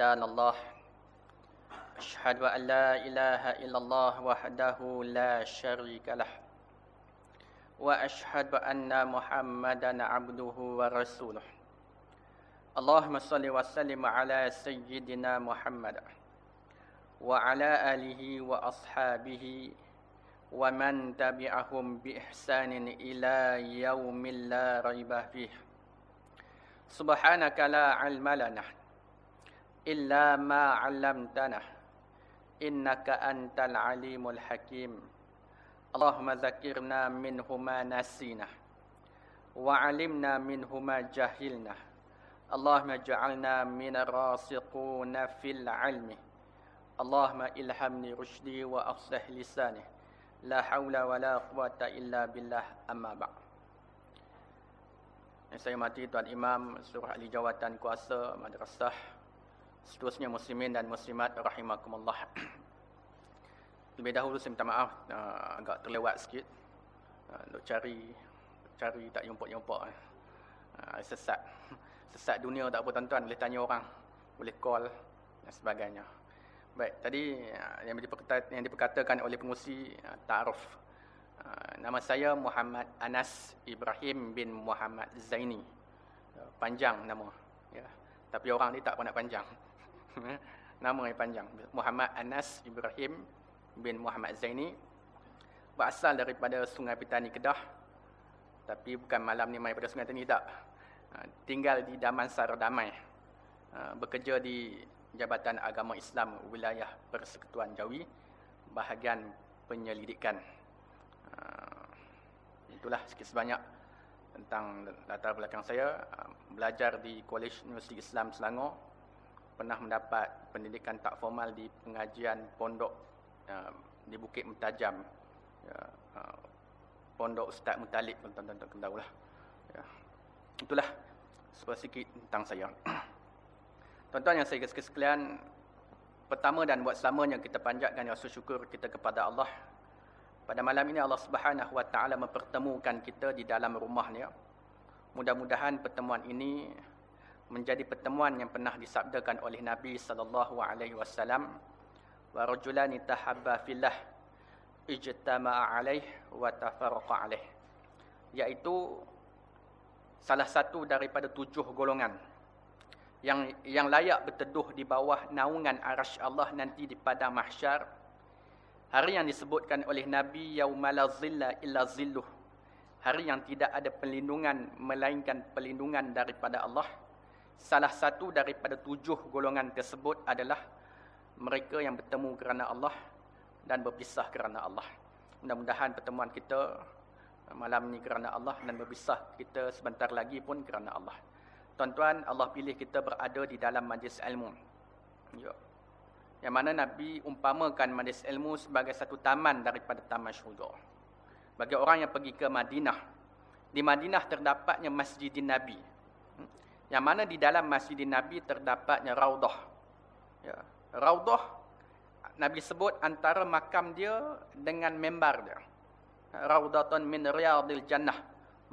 hadana Allah Ashhadu an la ilaha illallah wahdahu la sharika lah. Wa ashhadu anna Muhammadan abduhu wa rasuluh. Allahumma salli wa sallim ala sayyidina Muhammad. Wa ala alihi wa ashabihi wa man tabi'ahum bi ihsanin ila yaumil la la 'ilma illa ma 'allamtana innaka antal alimul hakim. Allahumma zakkirna min huma nasina. Wa 'allimna min huma jahilna. Allahumma ij'alna min ar-rasiquna fil 'ilmi. Allahumma ilhamni rushdi wa aslih lisani. La haula wa la quwwata illa billah amma ba' Saya mati tuan imam surah al-jawatan kuasa madrasah seterusnya muslimin dan muslimat rahimakumullah. Lebih dahulu saya minta maaf uh, agak terlewat sikit. Uh, cari cari tak jumpa-jumpa. Uh, sesat. Sesat dunia tak apa tuan-tuan, boleh tanya orang, boleh call dan sebagainya. Baik, tadi uh, yang diperkatakan, yang diperkatakan oleh pengusi uh, ta'aruf Ah, nama saya Muhammad Anas Ibrahim bin Muhammad Zaini. Ya, panjang nama. Ya. Tapi orang ni tak pernah panjang. Nama yang panjang. Muhammad Anas Ibrahim bin Muhammad Zaini. Berasal daripada Sungai Petani Kedah. Tapi bukan malam ni main pada Sungai Petani tak. Ah, tinggal di Damansara Damai. Ah, bekerja di Jabatan Agama Islam Wilayah Persekutuan Jawi. Bahagian penyelidikan. Ah, itulah sikit sebanyak tentang latar belakang saya. Belajar di College Universiti Islam Selangor. Pernah mendapat pendidikan tak formal di pengajian pondok uh, di Bukit Mutajam. Ya, uh, pondok Ustaz Mutalib, tuan-tuan tahu lah. Ya. Itulah sedikit tentang saya. Tuan-tuan yang saya kasih sekalian, pertama dan buat selamanya kita panjatkan rasa syukur kita kepada Allah pada malam ini Allah Subhanahu Wa Taala mempertemukan kita di dalam rumahnya. Mudah-mudahan pertemuan ini menjadi pertemuan yang pernah disabdakan oleh Nabi sallallahu alaihi wasallam wa rajulani tahabba fillah ijtama'a alaih wa tafarraqa alaih iaitu salah satu daripada tujuh golongan yang yang layak berteduh di bawah naungan arasy Allah nanti di padang mahsyar Hari yang disebutkan oleh Nabi yaumala zilla illa zilluh. Hari yang tidak ada perlindungan melainkan perlindungan daripada Allah. Salah satu daripada tujuh golongan tersebut adalah mereka yang bertemu kerana Allah dan berpisah kerana Allah. Mudah-mudahan pertemuan kita malam ini kerana Allah dan berpisah kita sebentar lagi pun kerana Allah. Tuan-tuan, Allah pilih kita berada di dalam majlis ilmu. Ya. Yang mana Nabi umpamakan majlis ilmu sebagai satu taman daripada taman syurga. Bagi orang yang pergi ke Madinah. Di Madinah terdapatnya masjid Nabi. Yang mana di dalam masjid Nabi terdapatnya raudah. Ya. Raudah, Nabi sebut antara makam dia dengan membar dia. Raudatun min riyadil jannah.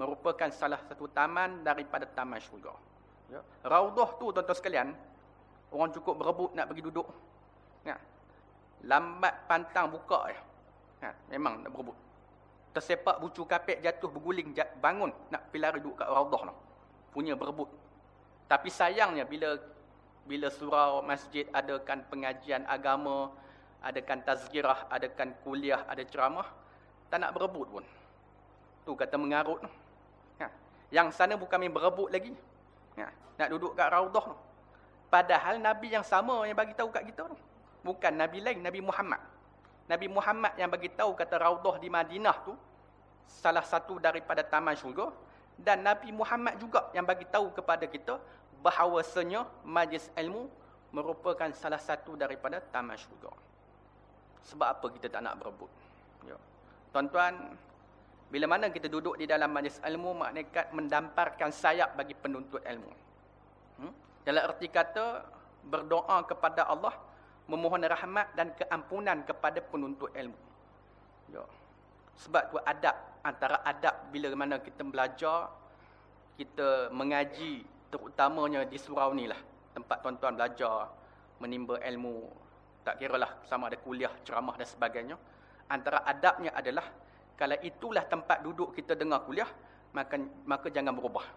Merupakan salah satu taman daripada taman syurga. Ya. Raudah tu tuan-tuan sekalian. Orang cukup berebut nak pergi duduk. Ya. Lambat pantang buka ya. Ya, memang nak berebut. Tersepak bucu kapek jatuh berguling bangun nak pergi lari duduk kat raudah. Punya berebut. Tapi sayangnya bila bila surau masjid adakan pengajian agama, adakan tazkirah, adakan kuliah, ada ceramah, tak nak berebut pun. Tu kata mengarut. Ya. Yang sana bukan main berebut lagi. Ya. Nak duduk kat raudah. Padahal Nabi yang sama yang bagi tahu kat kita. Bukan Nabi lain, Nabi Muhammad. Nabi Muhammad yang bagi tahu kata Raudah di Madinah tu salah satu daripada taman syurga dan Nabi Muhammad juga yang bagi tahu kepada kita bahawasanya majlis ilmu merupakan salah satu daripada taman syurga. Sebab apa kita tak nak berebut? Ya. Tuan-tuan, bila mana kita duduk di dalam majlis ilmu maknanya mendamparkan sayap bagi penuntut ilmu. Hmm? Dalam erti kata berdoa kepada Allah memohon rahmat dan keampunan kepada penuntut ilmu. Ya. Sebab tu adab antara adab bila mana kita belajar kita mengaji terutamanya di surau ni lah tempat tuan-tuan belajar menimba ilmu tak kira lah sama ada kuliah, ceramah dan sebagainya. Antara adabnya adalah kalau itulah tempat duduk kita dengar kuliah, maka maka jangan berubah.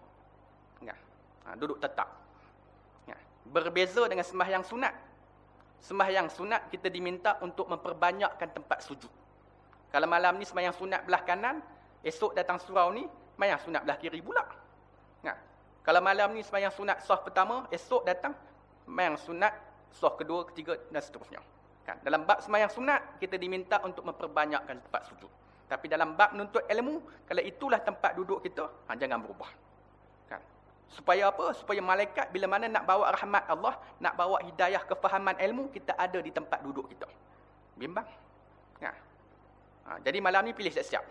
Ya. Ha, duduk tetap. Ya. Berbeza dengan sembahyang sunat. Sembahyang sunat kita diminta untuk memperbanyakkan tempat sujud. Kalau malam ni sembahyang sunat belah kanan, esok datang surau ni, sembahyang sunat belah kiri pula. Ya. Kalau malam ni sembahyang sunat sah pertama, esok datang sembahyang sunat sah kedua, ketiga dan seterusnya. Kan? Dalam bab sembahyang sunat, kita diminta untuk memperbanyakkan tempat sujud. Tapi dalam bab menuntut ilmu, kalau itulah tempat duduk kita, ha, jangan berubah. Kan? Supaya apa? Supaya malaikat bila mana nak bawa rahmat Allah, nak bawa hidayah kefahaman ilmu, kita ada di tempat duduk kita. Bimbang. Ha. Ha, jadi malam ni pilih siap-siap.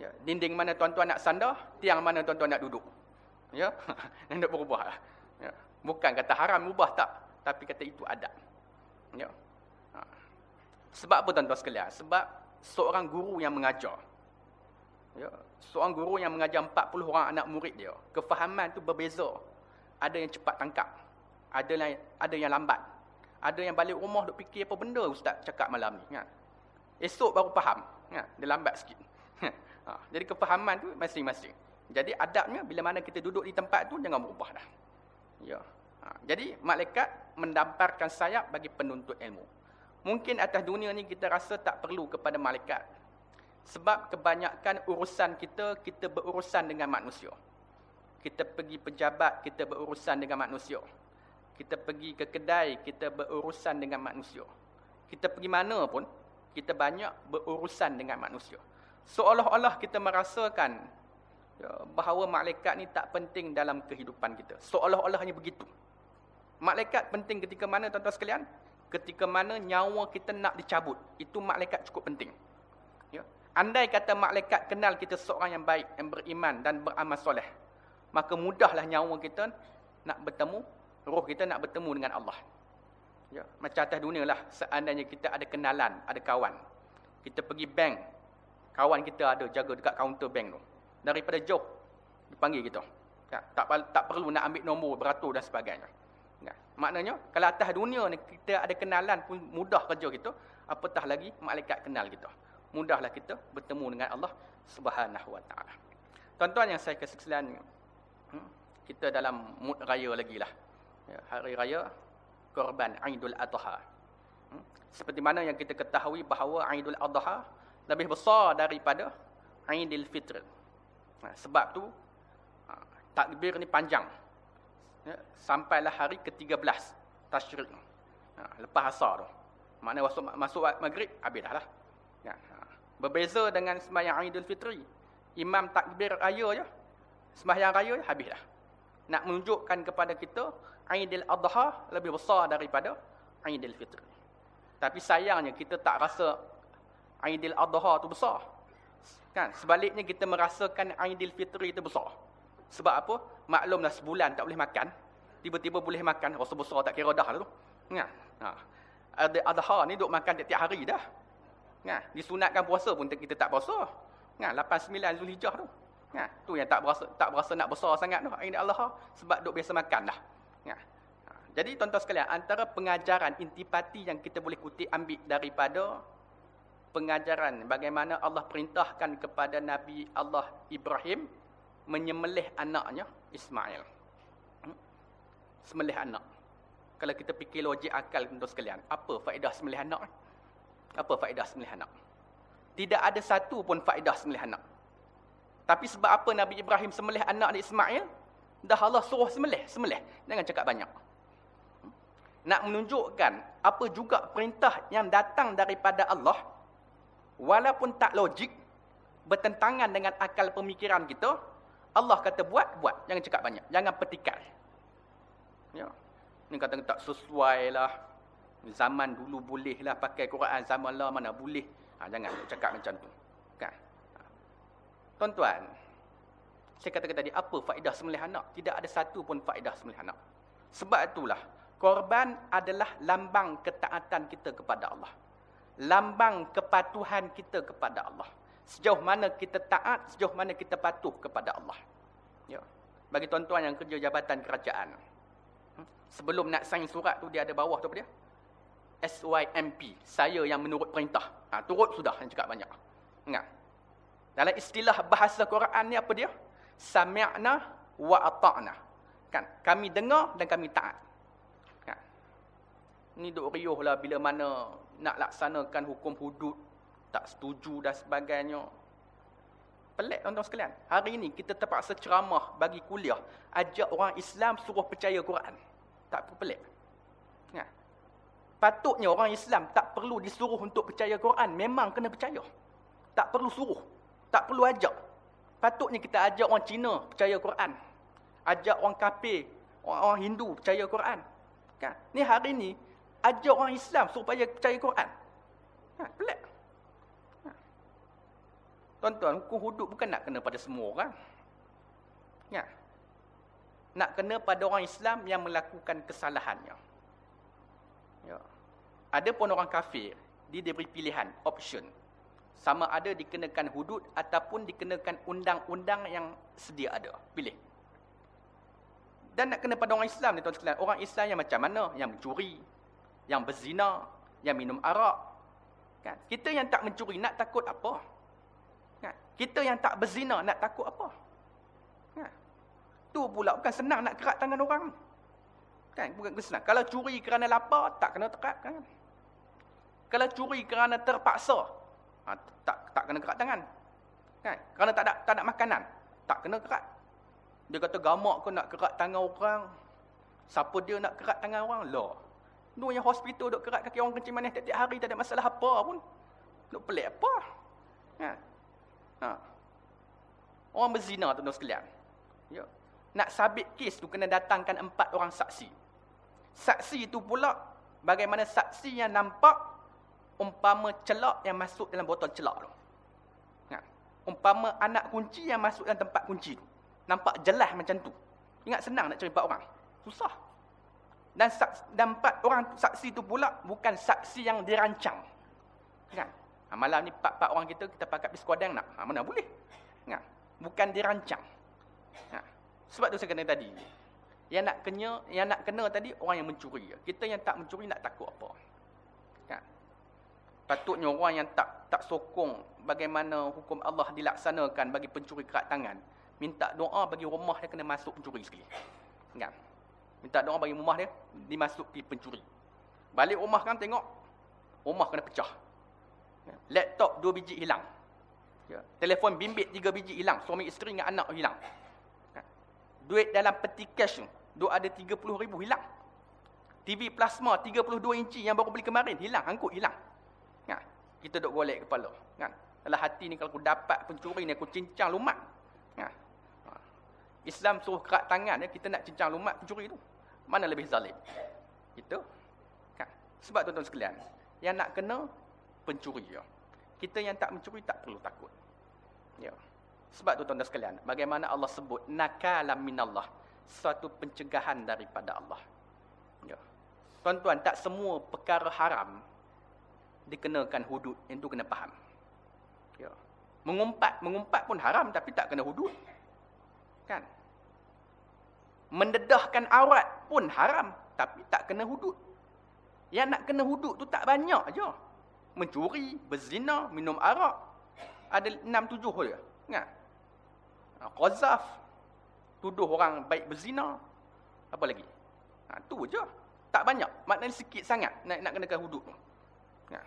Ya, dinding mana tuan-tuan nak sandar, tiang mana tuan-tuan nak duduk. Ya, hendak berubah. Ya. Bukan kata haram ubah tak, tapi kata itu adab. Ya. Ha. Sebab apa tuan-tuan sekalian? Sebab seorang guru yang mengajar. Ya, seorang guru yang mengajar 40 orang anak murid dia, kefahaman tu berbeza. Ada yang cepat tangkap, ada yang ada yang lambat. Ada yang balik rumah duk fikir apa benda ustaz cakap malam ni, kan? Esok baru faham, kan? Dia lambat sikit. ha, jadi kefahaman tu masing-masing. Jadi adabnya bila mana kita duduk di tempat tu jangan berubah dah. Ya. Ha, jadi malaikat mendamparkan sayap bagi penuntut ilmu. Mungkin atas dunia ni kita rasa tak perlu kepada malaikat. Sebab kebanyakan urusan kita, kita berurusan dengan manusia. Kita pergi pejabat, kita berurusan dengan manusia. Kita pergi ke kedai, kita berurusan dengan manusia. Kita pergi mana pun, kita banyak berurusan dengan manusia. Seolah-olah kita merasakan bahawa malaikat ni tak penting dalam kehidupan kita. Seolah-olahnya begitu. Malaikat penting ketika mana tuan-tuan sekalian? Ketika mana nyawa kita nak dicabut. Itu malaikat cukup penting. Ya. Andai kata malaikat kenal kita seorang yang baik, yang beriman dan beramal soleh. Maka mudahlah nyawa kita nak bertemu, roh kita nak bertemu dengan Allah. Ya. Macam atas dunia lah, seandainya kita ada kenalan, ada kawan. Kita pergi bank, kawan kita ada jaga dekat kaunter bank tu daripada jauh dipanggil kita. Ya, tak tak perlu nak ambil nombor beratur dan sebagainya. Ya, maknanya kalau atas dunia ni kita ada kenalan pun mudah kerja kita, apatah lagi malaikat kenal kita. Mudahlah kita bertemu dengan Allah Subhanahu Wa Taala. Tuan-tuan yang saya sekalian, hmm, kita dalam mood raya lagi lah. Ya, hari raya korban Aidul Adha. Hmm, seperti mana yang kita ketahui bahawa Aidul Adha lebih besar daripada Aidil Fitr. Ha, sebab tu ha, takbir ni panjang. Ya, sampailah hari ke-13 Tashrik. Ha, lepas asar tu. Maknanya masuk masuk maghrib habis dah lah. Ya, ha. Berbeza dengan sembahyang Aidil Fitri. Imam takbir raya je. Sembahyang raya je habis dah. Nak menunjukkan kepada kita Aidil Adha lebih besar daripada Aidil Fitri. Tapi sayangnya kita tak rasa Aidil Adha tu besar. Kan? Sebaliknya kita merasakan Aidil Fitri itu besar. Sebab apa? Maklumlah sebulan tak boleh makan. Tiba-tiba boleh makan. Rasa besar tak kira dah tu. Kan? Ha. Adha ni duk makan tiap-tiap hari dah. Kan? Disunatkan puasa pun kita tak puasa. Kan? 8-9 Zulhijjah tu. Kan? Tu yang tak berasa tak berasa nak besar sangat tu. Aidil Adha. Sebab duk biasa makan dah. Kan? Ha. Jadi tuan-tuan sekalian, antara pengajaran intipati yang kita boleh kutip ambil daripada pengajaran bagaimana Allah perintahkan kepada Nabi Allah Ibrahim menyembelih anaknya Ismail. Hmm? Sembelih anak. Kalau kita fikir logik akal untuk sekalian, apa faedah sembelih anak? Apa faedah sembelih anak? Tidak ada satu pun faedah sembelih anak. Tapi sebab apa Nabi Ibrahim sembelih anak Ismail? Dah Allah suruh sembelih, sembelih. Jangan cakap banyak. Hmm? Nak menunjukkan apa juga perintah yang datang daripada Allah walaupun tak logik, bertentangan dengan akal pemikiran kita, Allah kata buat, buat. Jangan cakap banyak. Jangan petikai. Ya. Ini kata tak sesuai lah. Zaman dulu boleh lah pakai Quran. Zaman lah mana boleh. Ha, jangan cakap macam tu. Kan? Ha. Tuan-tuan, saya katakan tadi, apa faedah semelih anak? Tidak ada satu pun faedah semelih anak. Sebab itulah, korban adalah lambang ketaatan kita kepada Allah lambang kepatuhan kita kepada Allah. Sejauh mana kita taat, sejauh mana kita patuh kepada Allah. Ya. Bagi tuan-tuan yang kerja jabatan kerajaan. Hmm, Sebelum nak sign surat tu dia ada bawah tu apa dia? SYMP. Saya yang menurut perintah. Ha, turut sudah yang cakap banyak. Ingat. Dalam istilah bahasa Quran ni apa dia? Sami'na wa ata'na. Kan? Kami dengar dan kami taat. Kan? Ni duk riuh lah bila mana nak laksanakan hukum hudud. Tak setuju dan sebagainya. Pelik tuan-tuan sekalian. Hari ini kita terpaksa ceramah bagi kuliah. Ajak orang Islam suruh percaya Quran. Tak pelik. Ya. Patutnya orang Islam tak perlu disuruh untuk percaya Quran. Memang kena percaya. Tak perlu suruh. Tak perlu ajak. Patutnya kita ajak orang Cina percaya Quran. Ajak orang kafir, orang, orang Hindu percaya Quran. Kan? Ni hari ni ajak orang Islam supaya percaya Quran. Ha, pelik. Tuan-tuan, hukum hudud bukan nak kena pada semua orang. Ya. Nak kena pada orang Islam yang melakukan kesalahannya. Ya. Ada pun orang kafir, dia diberi pilihan, option. Sama ada dikenakan hudud ataupun dikenakan undang-undang yang sedia ada. Pilih. Dan nak kena pada orang Islam ni tuan sekalian. Orang Islam yang macam mana? Yang mencuri, yang berzina, yang minum arak. Kan? Kita yang tak mencuri nak takut apa? Kita yang tak berzina nak takut apa? Ha. Tu pula bukan senang nak kerat tangan orang. Kan? Bukan senang. Kalau curi kerana lapar, tak kena terat kan? Kalau curi kerana terpaksa, ha, tak tak kena kerat tangan. Kan? Kerana tak ada, tak ada makanan, tak kena kerat. Dia kata gamak kau nak kerat tangan orang. Siapa dia nak kerat tangan orang? Lah. Tu yang hospital duk kerat kaki orang kencing manis tiap-tiap hari, tak ada masalah apa pun. Duk pelik apa? Ha. Ha. Orang berzina tuan-tuan sekalian. Ya. Nak sabit kes tu kena datangkan empat orang saksi. Saksi itu pula bagaimana saksi yang nampak umpama celak yang masuk dalam botol celak tu. Ha. Umpama anak kunci yang masuk dalam tempat kunci tu. Nampak jelas macam tu. Ingat senang nak cari empat orang. Susah. Dan, empat orang saksi itu pula bukan saksi yang dirancang. Kan? Ha, malam ni empat-empat orang kita, kita pakai biskuadang nak. Ha, mana boleh. Ha, bukan dirancang. Ha, sebab tu saya kena tadi. Yang nak kena, yang nak kena tadi, orang yang mencuri. Kita yang tak mencuri nak takut apa. Ha, patutnya orang yang tak tak sokong bagaimana hukum Allah dilaksanakan bagi pencuri kerat tangan. Minta doa bagi rumah dia kena masuk pencuri sekali. Kan? Minta doa bagi rumah dia, dimasuki pencuri. Balik rumah kan tengok, rumah kena pecah. Ya. Laptop dua biji hilang. Ya. Telefon bimbit tiga biji hilang. Suami isteri dengan anak hilang. Ya. Duit dalam peti cash tu. Duk ada puluh ribu hilang. TV plasma tiga puluh dua inci yang baru beli kemarin. Hilang. Angkut hilang. Kita duk golek kepala. Kan? Dalam hati ni kalau aku dapat pencuri ni aku cincang lumat. Ha. Islam suruh kerat tangan kita nak cincang lumat pencuri tu. Mana lebih zalim? Itu. Kan? Sebab tuan-tuan sekalian. Yang nak kena pencuri. Ya. Kita yang tak mencuri tak perlu takut. Ya. Sebab tu tuan-tuan sekalian, bagaimana Allah sebut nakalam minallah, suatu pencegahan daripada Allah. Ya. Tuan-tuan, tak semua perkara haram dikenakan hudud, yang tu kena faham. Ya. Mengumpat, mengumpat pun haram tapi tak kena hudud. Kan? Mendedahkan aurat pun haram tapi tak kena hudud. Yang nak kena hudud tu tak banyak aja mencuri, berzina, minum arak. Ada enam tujuh je. Ingat? Ha, qazaf. Tuduh orang baik berzina. Apa lagi? Ha, tu je. Tak banyak. Maknanya sikit sangat nak, nak kenakan hudud tu. Ha.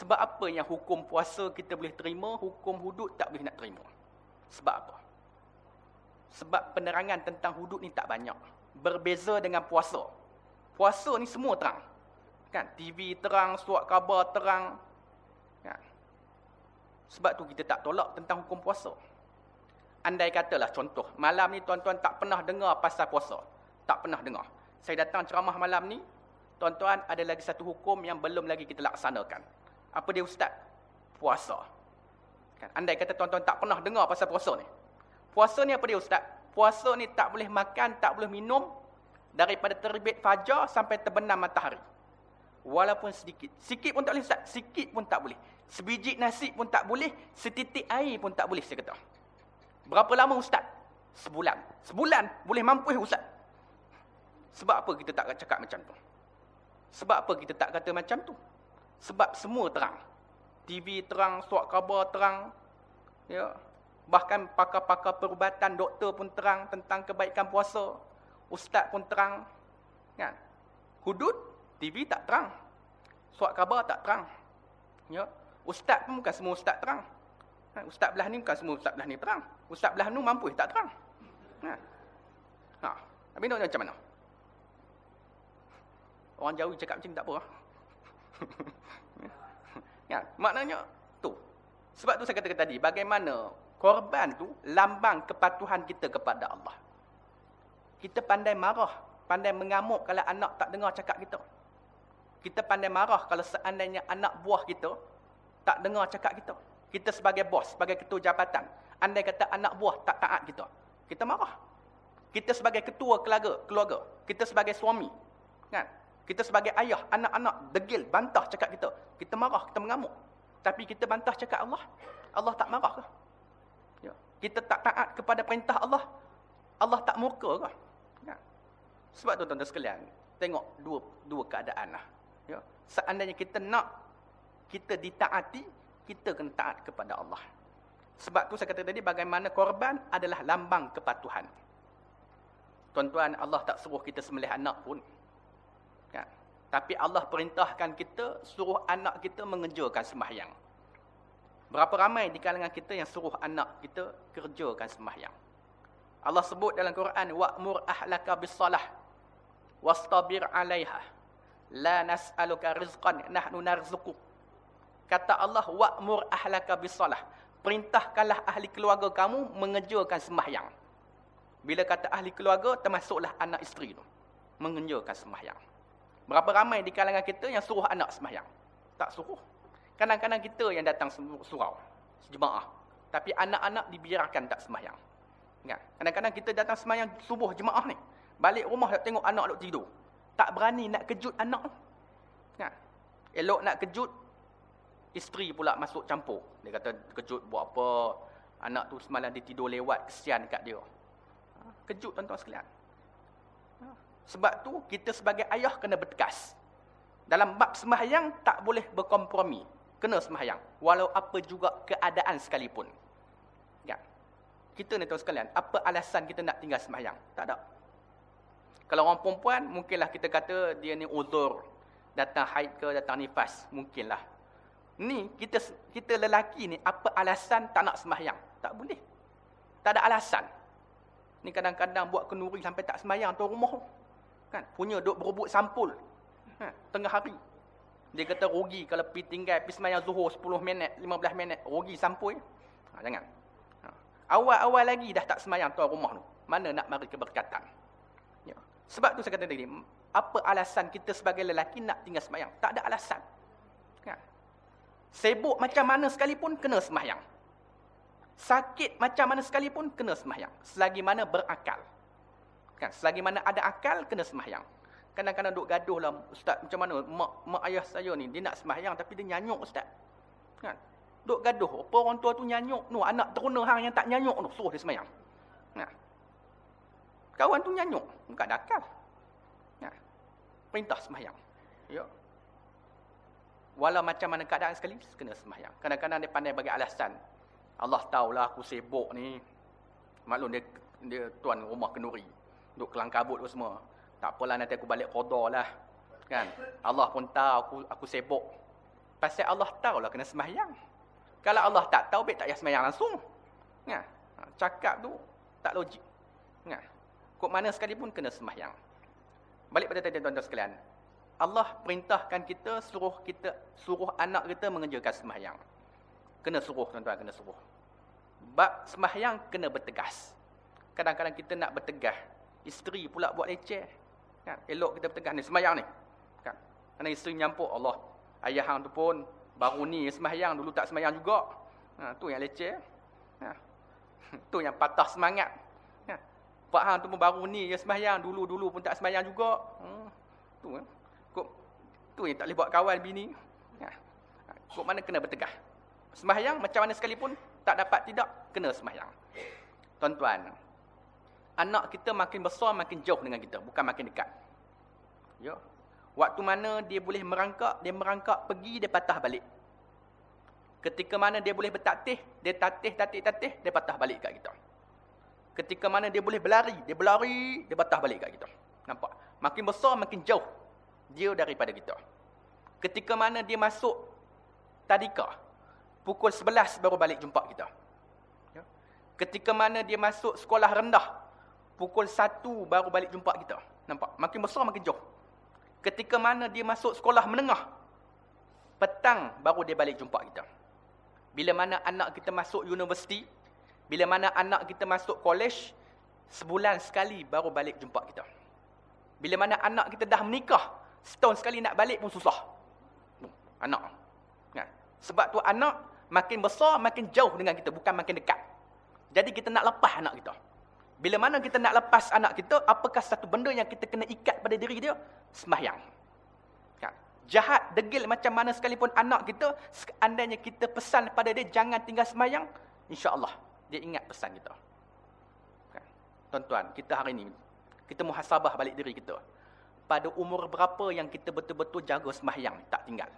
Sebab apa yang hukum puasa kita boleh terima, hukum hudud tak boleh nak terima? Sebab apa? Sebab penerangan tentang hudud ni tak banyak. Berbeza dengan puasa. Puasa ni semua terang. Kan? TV terang surat khabar terang. Kan? Sebab tu kita tak tolak tentang hukum puasa. Andai katalah contoh malam ni tuan-tuan tak pernah dengar pasal puasa. Tak pernah dengar. Saya datang ceramah malam ni tuan-tuan ada lagi satu hukum yang belum lagi kita laksanakan. Apa dia ustaz? Puasa. Kan? Andai kata tuan-tuan tak pernah dengar pasal puasa ni. Puasa ni apa dia ustaz puasa ni tak boleh makan tak boleh minum daripada terbit fajar sampai terbenam matahari Walaupun sedikit. Sikit pun tak boleh Ustaz. Sikit pun tak boleh. Sebiji nasi pun tak boleh. Setitik air pun tak boleh saya kata. Berapa lama Ustaz? Sebulan. Sebulan boleh mampu Ustaz. Sebab apa kita tak cakap macam tu? Sebab apa kita tak kata macam tu? Sebab semua terang. TV terang, surat khabar terang. Ya. Bahkan pakar-pakar perubatan, doktor pun terang tentang kebaikan puasa. Ustaz pun terang. Kan? Hudud, TV tak terang. Surat khabar tak terang. Ya. Ustaz pun bukan semua ustaz terang. Ha, ustaz belah ni bukan semua ustaz belah ni terang. Ustaz belah ni mampu tak terang. Ha. Ha. Habis nak macam mana? Orang jauh cakap macam ni tak apa. ya, maknanya tu. Sebab tu saya katakan tadi, bagaimana korban tu lambang kepatuhan kita kepada Allah. Kita pandai marah, pandai mengamuk kalau anak tak dengar cakap kita. Kita pandai marah kalau seandainya anak buah kita tak dengar cakap kita. Kita sebagai bos, sebagai ketua jabatan, andai kata anak buah tak taat kita, kita marah. Kita sebagai ketua keluarga, keluarga, kita sebagai suami, kan? Kita sebagai ayah, anak-anak degil, bantah cakap kita. Kita marah, kita mengamuk. Tapi kita bantah cakap Allah. Allah tak marah ke? Ya. Kita tak taat kepada perintah Allah. Allah tak murka ke? Ya. Sebab tu tuan-tuan sekalian, tengok dua dua keadaan lah. Ya. Seandainya kita nak kita ditaati, kita kena taat kepada Allah. Sebab tu saya kata tadi, bagaimana korban adalah lambang kepatuhan. Tuan-tuan, Allah tak suruh kita sembelih anak pun. Kan? Tapi Allah perintahkan kita suruh anak kita mengerjakan sembahyang. Berapa ramai di kalangan kita yang suruh anak kita kerjakan sembahyang. Allah sebut dalam Quran wa'mur ahlaka bis-salah wastabir 'alaiha la nas'aluka rizqan nahnu narzuquk. Kata Allah wa'mur ahlaka bis-salah. Perintahkanlah ahli keluarga kamu mengerjakan sembahyang. Bila kata ahli keluarga termasuklah anak isteri tu mengerjakan sembahyang. Berapa ramai di kalangan kita yang suruh anak semayang? Tak suruh. Kadang-kadang kita yang datang surau, jemaah. Tapi anak-anak dibiarkan tak semayang. Kadang-kadang kita datang semayang subuh jemaah ni. Balik rumah nak tengok anak duduk tidur. Tak berani nak kejut anak. Elok nak kejut, isteri pula masuk campur. Dia kata kejut buat apa. Anak tu semalam dia tidur lewat, kesian dekat dia. Ha? Kejut tuan-tuan sekalian. Sebab tu kita sebagai ayah kena bertegas. Dalam bab sembahyang tak boleh berkompromi. Kena sembahyang. Walau apa juga keadaan sekalipun. Ya. Kita ni tahu sekalian, apa alasan kita nak tinggal sembahyang? Tak ada. Kalau orang perempuan, mungkinlah kita kata dia ni uzur. Datang haid ke, datang nifas. Mungkinlah. Ni, kita kita lelaki ni, apa alasan tak nak sembahyang? Tak boleh. Tak ada alasan. Ni kadang-kadang buat kenuri sampai tak sembahyang tuan rumah kan punya duk berebut sampul ha, tengah hari dia kata rugi kalau pi tinggal pi sembahyang zuhur 10 minit 15 minit rugi sampul. Ha, jangan. Ha. awal-awal lagi dah tak sembahyang tuan rumah tu. Mana nak mari keberkatan? Ya. sebab tu saya kata tadi apa alasan kita sebagai lelaki nak tinggal sembahyang tak ada alasan. Kan sibuk macam mana sekalipun kena sembahyang sakit macam mana sekalipun kena sembahyang selagi mana berakal. Kan? Selagi mana ada akal, kena semahyang. Kadang-kadang duk gaduh lah, Ustaz, macam mana mak, mak ayah saya ni, dia nak semahyang tapi dia nyanyuk Ustaz. Kan? Duk gaduh, apa orang tua tu nyanyuk tu, anak teruna hang yang tak nyanyuk tu, suruh dia semahyang. Kan? Kawan tu nyanyuk, bukan ada akal. Kan? Perintah semahyang. Ya. Walau macam mana keadaan sekali, kena semahyang. Kadang-kadang dia pandai bagi alasan. Allah tahulah aku sibuk ni. Maklum dia dia tuan rumah kenuri. Duk kelang kabut tu semua. Tak apalah nanti aku balik qada lah. Kan? Allah pun tahu aku aku sibuk. Pasal Allah tahu lah kena sembahyang. Kalau Allah tak tahu, baik tak payah sembahyang langsung. Kan? Cakap tu tak logik. Kan? Kok mana sekalipun kena sembahyang. Balik pada tadi tuan-tuan sekalian. Allah perintahkan kita suruh kita suruh anak kita mengerjakan sembahyang. Kena suruh tuan-tuan, kena suruh. Bab sembahyang kena bertegas. Kadang-kadang kita nak bertegas. Isteri pula buat leceh. Kan? Elok kita bertegah ni, semayang ni. Kan? Kerana isteri nyampuk, Allah. Ayah hang tu pun baru ni semayang, dulu tak semayang juga. Ha, tu yang leceh. Ha. tu yang patah semangat. Ha. Pak hang tu pun baru ni je semayang, dulu-dulu pun tak semayang juga. Hmm. Tu kan. Kok, tu yang tak boleh buat kawan bini. Ha. Kok mana kena bertegah. Semayang macam mana sekalipun, tak dapat tidak, kena semayang. Tuan-tuan, anak kita makin besar makin jauh dengan kita bukan makin dekat Ya. Waktu mana dia boleh merangkak, dia merangkak pergi, dia patah balik. Ketika mana dia boleh bertatih, dia tatih, tatih, tatih, dia patah balik kat kita. Ketika mana dia boleh berlari, dia berlari, dia patah balik kat kita. Nampak? Makin besar, makin jauh dia daripada kita. Ketika mana dia masuk tadika, pukul 11 baru balik jumpa kita. Ya. Ketika mana dia masuk sekolah rendah, pukul 1 baru balik jumpa kita. Nampak? Makin besar, makin jauh. Ketika mana dia masuk sekolah menengah, petang baru dia balik jumpa kita. Bila mana anak kita masuk universiti, bila mana anak kita masuk college, sebulan sekali baru balik jumpa kita. Bila mana anak kita dah menikah, setahun sekali nak balik pun susah. Anak. Kan? Sebab tu anak makin besar, makin jauh dengan kita, bukan makin dekat. Jadi kita nak lepas anak kita. Bila mana kita nak lepas anak kita, apakah satu benda yang kita kena ikat pada diri dia? Semahyang jahat, degil macam mana sekalipun anak kita, seandainya kita pesan pada dia, jangan tinggal semayang, insyaAllah, dia ingat pesan kita. Kan? Tuan-tuan, kita hari ini, kita muhasabah balik diri kita. Pada umur berapa yang kita betul-betul jaga semayang, tak tinggal.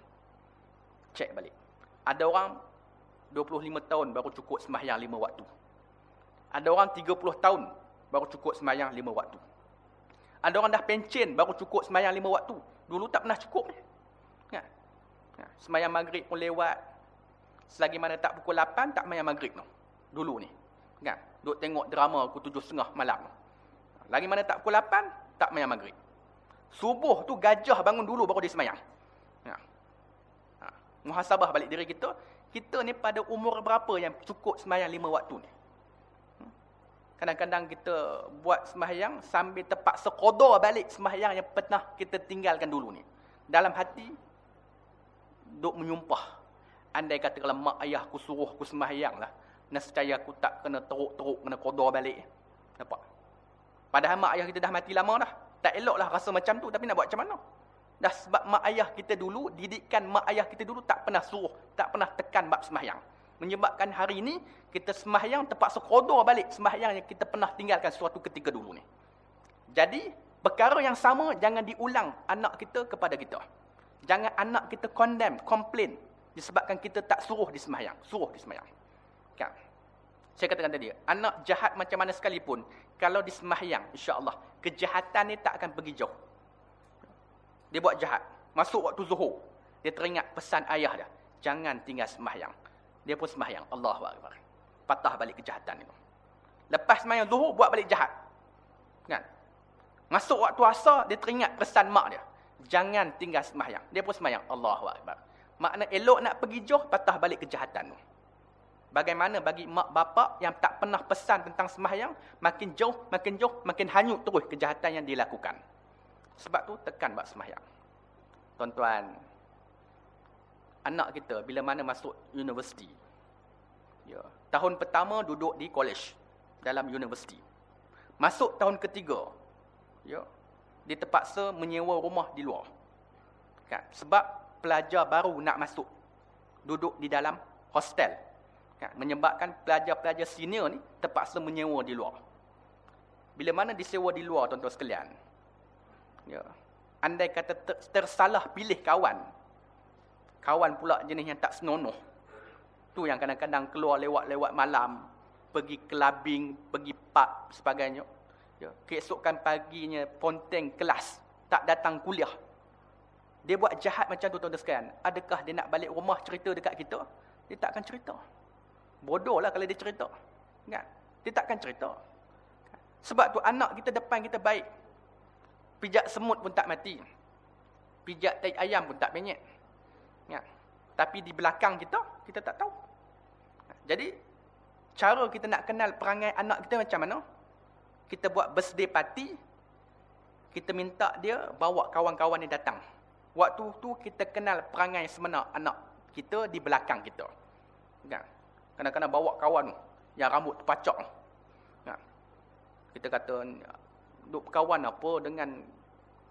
Cek balik. Ada orang 25 tahun baru cukup semayang 5 waktu. Ada orang 30 tahun baru cukup semayang 5 waktu. Ada orang dah pencen baru cukup semayang 5 waktu. Dulu tak pernah cukup. Ha, semayang maghrib pun lewat. Selagi mana tak pukul 8, tak semayang maghrib tu. Dulu ni. Kan? Duk tengok drama pukul 7.30 malam. Lagi mana tak pukul 8, tak semayang maghrib. Subuh tu gajah bangun dulu baru dia semayang. Ha. Ha. Muhasabah balik diri kita. Kita ni pada umur berapa yang cukup semayang lima waktu ni? Kadang-kadang kita buat semayang sambil terpaksa kodor balik semayang yang pernah kita tinggalkan dulu ni. Dalam hati, duk menyumpah. Andai kata kalau mak ayah aku suruh aku sembahyang lah. Nescaya aku tak kena teruk-teruk, kena kodor balik. Nampak? Padahal mak ayah kita dah mati lama dah. Tak eloklah rasa macam tu, tapi nak buat macam mana? Dah sebab mak ayah kita dulu, didikan mak ayah kita dulu tak pernah suruh, tak pernah tekan bab sembahyang. Menyebabkan hari ini, kita sembahyang terpaksa kodor balik sembahyang yang kita pernah tinggalkan suatu ketika dulu ni. Jadi, perkara yang sama jangan diulang anak kita kepada kita. Jangan anak kita condemn, complain disebabkan kita tak suruh di semayang. Suruh di semayang. Kan? Saya katakan tadi, anak jahat macam mana sekalipun, kalau di semayang, insyaAllah, kejahatan ni tak akan pergi jauh. Dia buat jahat. Masuk waktu zuhur. Dia teringat pesan ayah dia. Jangan tinggal semayang. Dia pun semayang. Allah Akbar. Patah balik kejahatan itu. Lepas semayang zuhur, buat balik jahat. Kan? Masuk waktu asar, dia teringat pesan mak dia. Jangan tinggal semayang. Dia pun semayang. Allahu Akbar. Makna elok nak pergi jauh, patah balik kejahatan tu. Bagaimana bagi mak bapak yang tak pernah pesan tentang semayang, makin jauh, makin jauh, makin hanyut terus kejahatan yang dilakukan. Sebab tu tekan buat semayang. Tuan-tuan, anak kita bila mana masuk universiti, ya, tahun pertama duduk di college, dalam universiti. Masuk tahun ketiga, ya, dia terpaksa menyewa rumah di luar. Kan? Sebab pelajar baru nak masuk. Duduk di dalam hostel. Kan? Menyebabkan pelajar-pelajar senior ni terpaksa menyewa di luar. Bila mana disewa di luar tuan-tuan sekalian. Ya. Andai kata ter tersalah pilih kawan. Kawan pula jenis yang tak senonoh. Tu yang kadang-kadang keluar lewat-lewat malam. Pergi clubbing, pergi pub sebagainya. Ya, keesokan paginya ponteng kelas tak datang kuliah. Dia buat jahat macam tu tuan-tuan sekalian. Adakah dia nak balik rumah cerita dekat kita? Dia tak akan cerita. Bodoh lah kalau dia cerita. Kan? Dia tak akan cerita. Sebab tu anak kita depan kita baik. Pijak semut pun tak mati. Pijak tai ayam pun tak penyet kan tapi di belakang kita kita tak tahu jadi cara kita nak kenal perangai anak kita macam mana kita buat birthday party, kita minta dia bawa kawan-kawan dia datang. Waktu tu kita kenal perangai sebenar anak kita di belakang kita. Kan? Kadang-kadang bawa kawan yang rambut terpacak. Kan? Kita kata, duk kawan apa dengan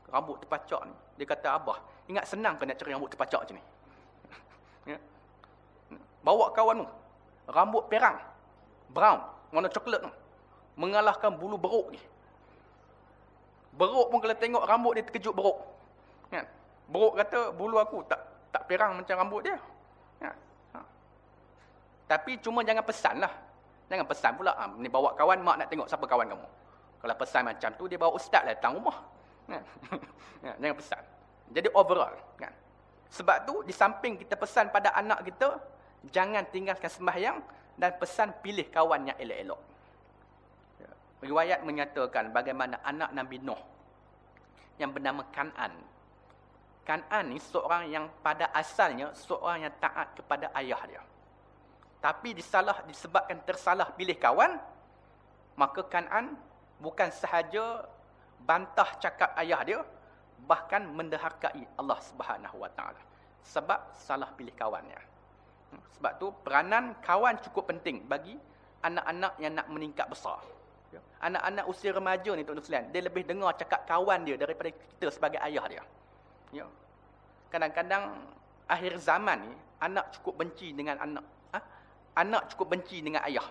rambut terpacak ni? Dia kata, Abah, ingat senang ke nak cari rambut terpacak macam ni? Ya? Bawa kawan tu, rambut perang, brown, warna coklat tu mengalahkan bulu beruk ni. Beruk pun kalau tengok rambut dia terkejut beruk. Buruk kata bulu aku tak tak pirang macam rambut dia. Ha. Ha. Tapi cuma jangan pesan lah. Jangan pesan pula. Ha, ni bawa kawan, mak nak tengok siapa kawan kamu. Kalau pesan macam tu, dia bawa ustaz lah datang rumah. Ha. Ha. Jangan pesan. Jadi overall. Kan? Sebab tu, di samping kita pesan pada anak kita, jangan tinggalkan sembahyang dan pesan pilih kawan yang elok-elok. Ya. Riwayat menyatakan bagaimana anak Nabi Nuh yang bernama Kan'an Kan'an ni seorang yang pada asalnya seorang yang taat kepada ayah dia. Tapi disalah disebabkan tersalah pilih kawan, maka Kan'an bukan sahaja bantah cakap ayah dia, bahkan mendeharkai Allah Subhanahu Wa Taala sebab salah pilih kawannya. Hmm, sebab tu peranan kawan cukup penting bagi anak-anak yang nak meningkat besar. Ya. Anak-anak usia remaja ni tuan-tuan sekalian, dia lebih dengar cakap kawan dia daripada kita sebagai ayah dia. Ya. Kadang-kadang akhir zaman ni anak cukup benci dengan anak. Ha? Anak cukup benci dengan ayah.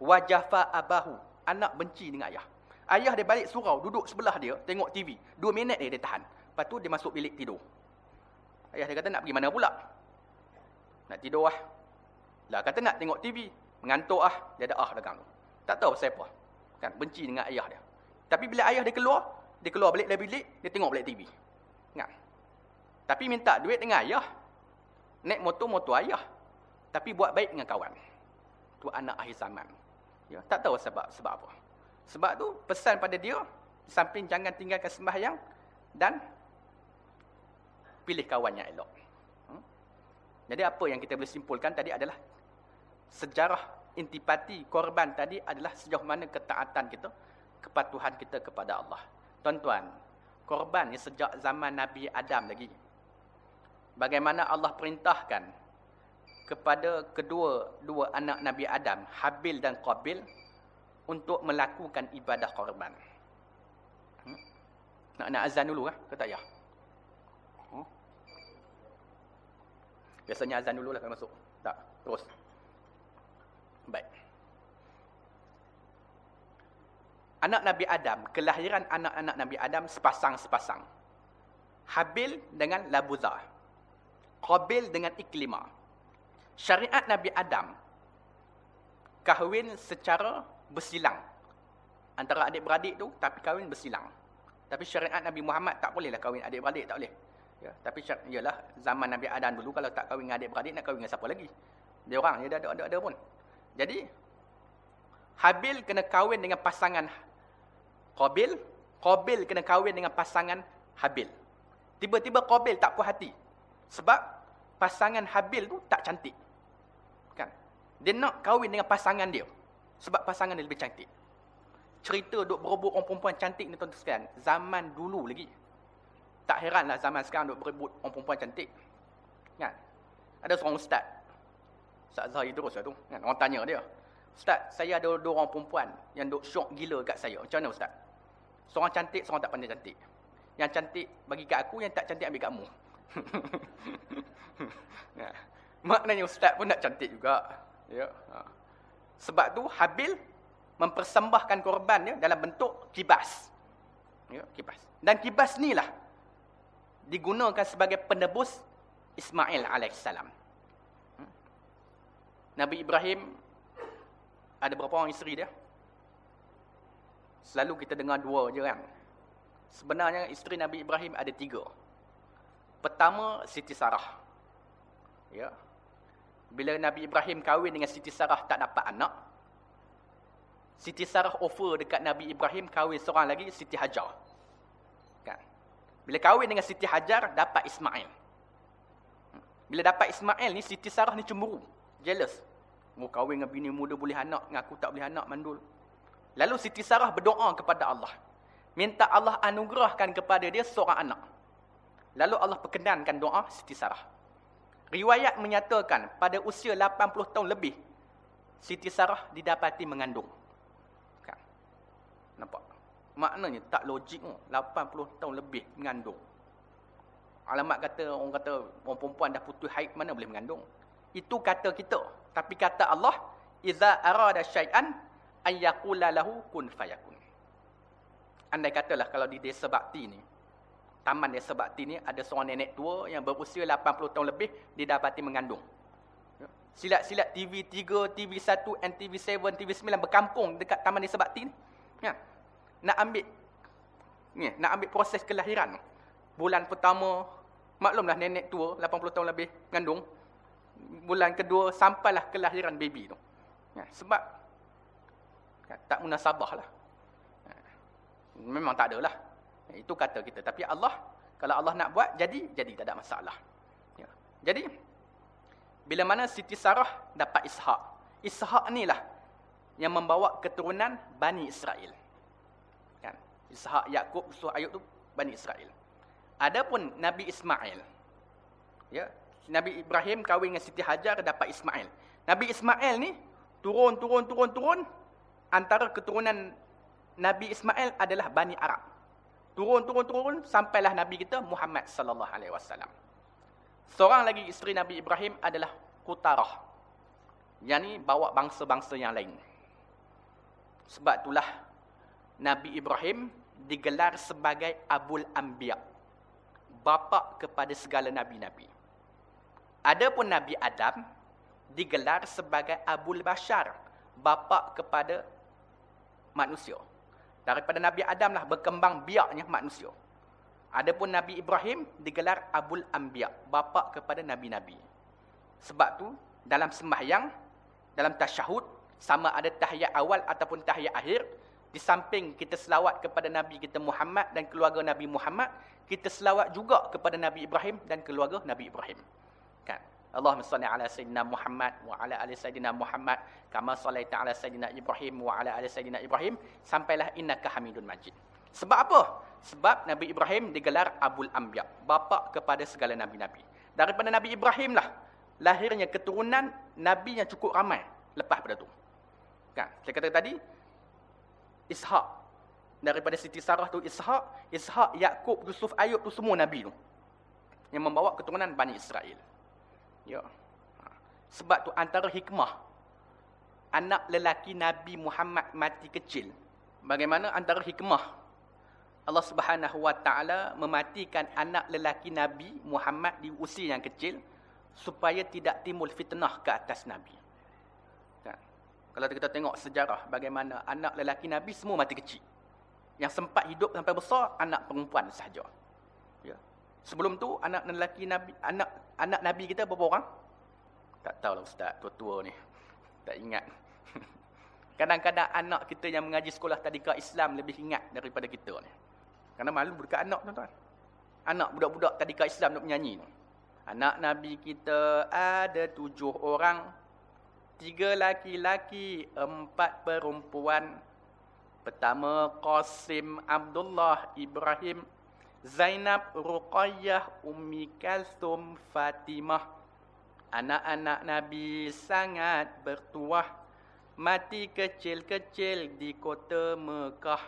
Wajafa abahu. Anak benci dengan ayah. Ayah dia balik surau, duduk sebelah dia, tengok TV. Dua minit dia, dia tahan. Lepas tu dia masuk bilik tidur. Ayah dia kata nak pergi mana pula? Nak tidur lah. Lah kata nak tengok TV. Mengantuk ah, dia ada ah dagang tu. Tak tahu pasal apa. Kan benci dengan ayah dia. Tapi bila ayah dia keluar, dia keluar balik dari bilik, dia tengok balik TV. Kan? Tapi minta duit dengan ayah. Naik motor-motor ayah. Tapi buat baik dengan kawan. Tu anak akhir zaman. Ya, tak tahu sebab sebab apa. Sebab tu pesan pada dia, samping jangan tinggalkan sembahyang dan pilih kawan yang elok. Hmm? Jadi apa yang kita boleh simpulkan tadi adalah sejarah intipati korban tadi adalah sejauh mana ketaatan kita, kepatuhan kita kepada Allah. Tuan-tuan, korban ni sejak zaman Nabi Adam lagi bagaimana Allah perintahkan kepada kedua dua anak Nabi Adam, Habil dan Qabil untuk melakukan ibadah korban. Hmm? Nak nak azan dulu kah? Ke tak ya? Hmm? Biasanya azan dulu lah kalau masuk. Tak, terus. Baik. Anak Nabi Adam, kelahiran anak-anak Nabi Adam sepasang-sepasang. Habil dengan Labuzah. Qabil dengan Iklimah. Syariat Nabi Adam kahwin secara bersilang. Antara adik-beradik tu tapi kahwin bersilang. Tapi syariat Nabi Muhammad tak bolehlah kahwin adik-beradik, tak boleh. Ya, tapi iyalah zaman Nabi Adam dulu kalau tak kahwin dengan adik-beradik nak kahwin dengan siapa lagi? Dia orang dia ada ada ada pun. Jadi Habil kena kahwin dengan pasangan Qabil, Qabil kena kahwin dengan pasangan Habil. Tiba-tiba Qabil tak puas hati. Sebab pasangan Habil tu tak cantik. Kan? Dia nak kahwin dengan pasangan dia. Sebab pasangan dia lebih cantik. Cerita duk berebut orang perempuan cantik ni tuan-tuan sekalian. Zaman dulu lagi. Tak heranlah zaman sekarang duk berebut orang perempuan cantik. Kan? Ada seorang ustaz. Ustaz Zahir terus lah tu. Kan? Orang tanya dia. Ustaz, saya ada dua orang perempuan yang duk syok gila kat saya. Macam mana ustaz? Seorang cantik, seorang tak pandai cantik. Yang cantik bagi kat aku, yang tak cantik ambil kat kamu. ya. Maknanya ustaz pun nak cantik juga. Ya. Ha. Sebab tu Habil mempersembahkan korban dalam bentuk kibas. Ya, kibas. Dan kibas ni lah digunakan sebagai penebus Ismail alaihissalam. Hmm. Nabi Ibrahim ada berapa orang isteri dia? Selalu kita dengar dua je kan. Sebenarnya isteri Nabi Ibrahim ada tiga. Pertama, Siti Sarah. Ya. Bila Nabi Ibrahim kahwin dengan Siti Sarah tak dapat anak, Siti Sarah offer dekat Nabi Ibrahim kahwin seorang lagi, Siti Hajar. Kan? Bila kahwin dengan Siti Hajar, dapat Ismail. Bila dapat Ismail ni, Siti Sarah ni cemburu. Jealous. Mau kahwin dengan bini muda boleh anak, dengan aku tak boleh anak, mandul. Lalu Siti Sarah berdoa kepada Allah. Minta Allah anugerahkan kepada dia seorang anak. Lalu Allah perkenankan doa Siti Sarah. Riwayat menyatakan pada usia 80 tahun lebih, Siti Sarah didapati mengandung. Kan? Nampak? Maknanya tak logik. 80 tahun lebih mengandung. Alamat kata, orang kata, orang perempuan dah putus haid, mana boleh mengandung? Itu kata kita. Tapi kata Allah, Iza arada syai'an, ayyakula lahu kun fayakun. Andai katalah kalau di desa bakti ni, Taman Desa Bakti ni ada seorang nenek tua yang berusia 80 tahun lebih didapati mengandung. Ya. Silat-silat TV3, TV1, NTV7, TV9 berkampung dekat Taman Desa Bakti ni. Ya. Nak ambil ni, nak ambil proses kelahiran. Bulan pertama, maklumlah nenek tua 80 tahun lebih mengandung. Bulan kedua sampailah kelahiran baby tu. Ya. Sebab ya, tak munasabah lah. Ya. Memang tak ada lah. Itu kata kita. Tapi Allah, kalau Allah nak buat, jadi, jadi tak ada masalah. Ya. Jadi, bila mana Siti Sarah dapat Ishak. Ishak ni lah yang membawa keturunan Bani Israel. Kan? Ishak, Yaakob, Yusuf, Ayub tu Bani Israel. Adapun Nabi Ismail. Ya. Nabi Ibrahim kahwin dengan Siti Hajar dapat Ismail. Nabi Ismail ni turun, turun, turun, turun. Antara keturunan Nabi Ismail adalah Bani Arab. Turun, turun, turun sampailah Nabi kita Muhammad sallallahu alaihi wasallam. Seorang lagi isteri Nabi Ibrahim adalah Kutarah. Yang ni bawa bangsa-bangsa yang lain. Sebab itulah Nabi Ibrahim digelar sebagai Abul Anbiya. Bapa kepada segala nabi-nabi. Adapun Nabi Adam digelar sebagai Abul Bashar, bapa kepada manusia. Daripada Nabi Adam lah berkembang biaknya manusia. Adapun Nabi Ibrahim digelar Abul Anbiya, bapa kepada nabi-nabi. Sebab tu dalam sembahyang, dalam tasyahud, sama ada tahiyat awal ataupun tahiyat akhir, di samping kita selawat kepada Nabi kita Muhammad dan keluarga Nabi Muhammad, kita selawat juga kepada Nabi Ibrahim dan keluarga Nabi Ibrahim. Allahumma salli ala sayyidina Muhammad wa ala ali sayyidina Muhammad kama sallaita ala sayyidina Ibrahim wa ala ali sayyidina Ibrahim sampailah innaka Hamidun Majid. Sebab apa? Sebab Nabi Ibrahim digelar Abul Anbiya, bapa kepada segala nabi-nabi. Daripada Nabi Ibrahim lah lahirnya keturunan nabi yang cukup ramai lepas pada tu. Kan? Saya kata tadi Ishak daripada Siti Sarah tu Ishak, Ishak, Yakub, Yusuf, Ayub tu semua nabi tu yang membawa keturunan Bani Israel. Ya. Ha. Sebab tu antara hikmah anak lelaki Nabi Muhammad mati kecil. Bagaimana antara hikmah Allah Subhanahu Wa Taala mematikan anak lelaki Nabi Muhammad di usia yang kecil supaya tidak timbul fitnah ke atas Nabi. Kan? Kalau kita tengok sejarah bagaimana anak lelaki Nabi semua mati kecil. Yang sempat hidup sampai besar anak perempuan sahaja. Sebelum tu anak lelaki Nabi anak anak Nabi kita berapa orang? Tak tahu lah ustaz, tua-tua ni. Tak ingat. Kadang-kadang anak kita yang mengaji sekolah tadika Islam lebih ingat daripada kita ni. Karena malu dekat anak tuan-tuan. Anak budak-budak tadika Islam nak menyanyi ni. Anak Nabi kita ada tujuh orang. Tiga laki-laki, empat perempuan. Pertama Qasim Abdullah Ibrahim Zainab, Ruqayyah, Ummi Kalthum, Fatimah. Anak-anak Nabi sangat bertuah. Mati kecil-kecil di kota Mekah.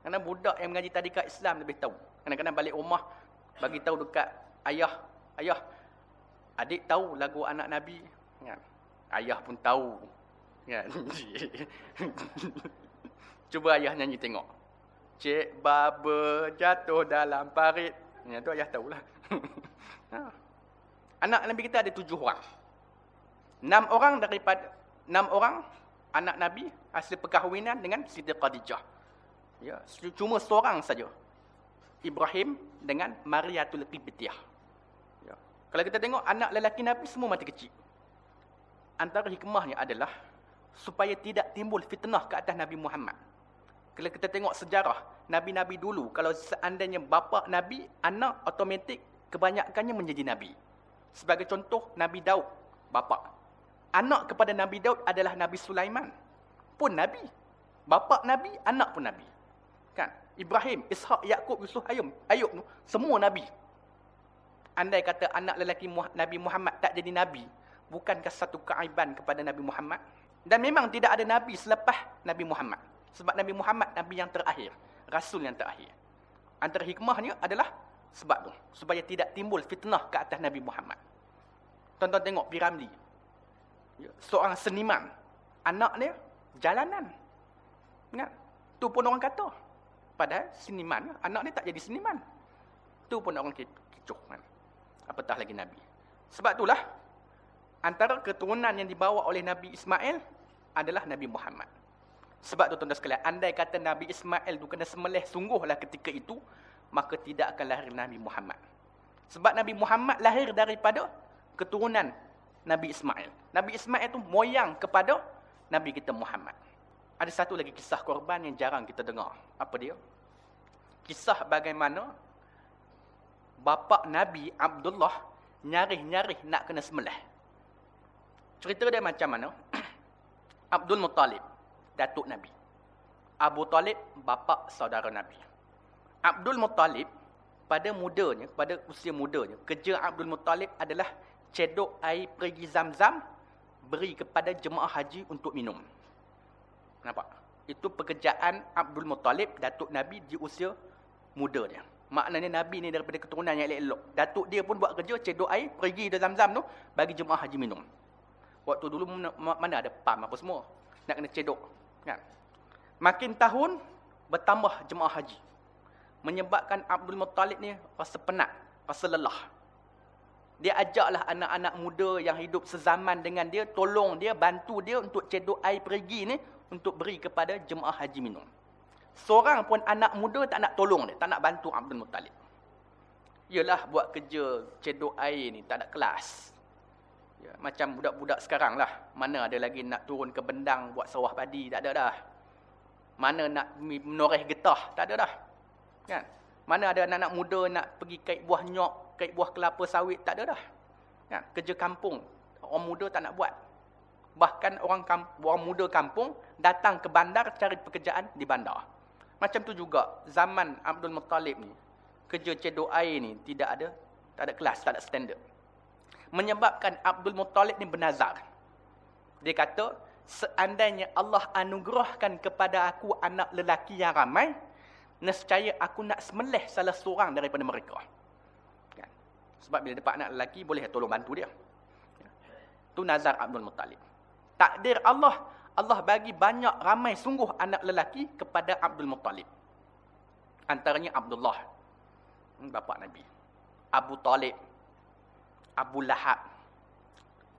Karena budak yang mengaji tadika Islam lebih tahu. Kadang-kadang balik rumah, bagi tahu dekat ayah. Ayah, adik tahu lagu anak Nabi. Kan? Ayah pun tahu. Kan? Cuba ayah nyanyi tengok. Cik Baba jatuh dalam parit. Yang tu ayah tahulah. ha. Anak Nabi kita ada tujuh orang. Enam orang daripada enam orang anak Nabi hasil perkahwinan dengan Siti Khadijah. Ya, cuma seorang saja. Ibrahim dengan Mariatul Qibtiyah. Ya. Kalau kita tengok anak lelaki Nabi semua mati kecil. Antara hikmahnya adalah supaya tidak timbul fitnah ke atas Nabi Muhammad. Kalau kita tengok sejarah Nabi-Nabi dulu, kalau seandainya bapa Nabi, anak automatik kebanyakannya menjadi Nabi. Sebagai contoh, Nabi Daud, bapa. Anak kepada Nabi Daud adalah Nabi Sulaiman. Pun Nabi. Bapa Nabi, anak pun Nabi. Kan? Ibrahim, Ishak, Yaakob, Yusuf, Ayub, Ayub semua Nabi. Andai kata anak lelaki Nabi Muhammad tak jadi Nabi, bukankah satu keaiban kepada Nabi Muhammad? Dan memang tidak ada Nabi selepas Nabi Muhammad. Sebab Nabi Muhammad Nabi yang terakhir. Rasul yang terakhir. Antara hikmahnya adalah sebab tu. Supaya tidak timbul fitnah ke atas Nabi Muhammad. Tonton tengok Piramli. Ya, seorang seniman. Anak dia jalanan. Ingat? Tu pun orang kata. Padahal seniman, anak dia tak jadi seniman. Itu pun orang kecoh kan. Apatah lagi Nabi. Sebab itulah, antara keturunan yang dibawa oleh Nabi Ismail adalah Nabi Muhammad. Sebab tu tuan-tuan sekalian, andai kata Nabi Ismail tu kena semelih sungguhlah ketika itu, maka tidak akan lahir Nabi Muhammad. Sebab Nabi Muhammad lahir daripada keturunan Nabi Ismail. Nabi Ismail itu moyang kepada Nabi kita Muhammad. Ada satu lagi kisah korban yang jarang kita dengar. Apa dia? Kisah bagaimana bapa Nabi Abdullah nyarih-nyarih nak kena semelih. Cerita dia macam mana? Abdul Muttalib datuk Nabi. Abu Talib, bapa saudara Nabi. Abdul Muttalib, pada mudanya, pada usia mudanya, kerja Abdul Muttalib adalah cedok air pergi zam-zam, beri kepada jemaah haji untuk minum. Nampak? Itu pekerjaan Abdul Muttalib, datuk Nabi di usia muda dia. Maknanya Nabi ni daripada keturunan yang elok-elok. Datuk dia pun buat kerja, cedok air, pergi dari zam-zam tu, bagi jemaah haji minum. Waktu dulu mana ada pam apa semua. Nak kena cedok. Kan? Makin tahun bertambah jemaah haji. Menyebabkan Abdul Muttalib ni rasa penat, rasa lelah. Dia ajaklah anak-anak muda yang hidup sezaman dengan dia, tolong dia, bantu dia untuk cedok air pergi ni untuk beri kepada jemaah haji minum. Seorang pun anak muda tak nak tolong dia, tak nak bantu Abdul Muttalib. Yalah buat kerja cedok air ni tak ada kelas. Ya, macam budak-budak sekarang lah. Mana ada lagi nak turun ke bendang buat sawah padi. Tak ada dah. Mana nak menoreh getah. Tak ada dah. Kan? Mana ada anak-anak muda nak pergi kait buah nyok, kait buah kelapa sawit. Tak ada dah. Kan? Kerja kampung. Orang muda tak nak buat. Bahkan orang, orang muda kampung datang ke bandar cari pekerjaan di bandar. Macam tu juga zaman Abdul Muttalib ni. Kerja cedok air ni tidak ada. Tak ada kelas, tak ada standard menyebabkan Abdul Muttalib ni bernazar. Dia kata, seandainya Allah anugerahkan kepada aku anak lelaki yang ramai, nescaya aku nak semelih salah seorang daripada mereka. Kan? Sebab bila dapat anak lelaki, boleh tolong bantu dia. Itu nazar Abdul Muttalib. Takdir Allah, Allah bagi banyak ramai sungguh anak lelaki kepada Abdul Muttalib. Antaranya Abdullah, hmm, bapa Nabi. Abu Talib, Abu Lahab,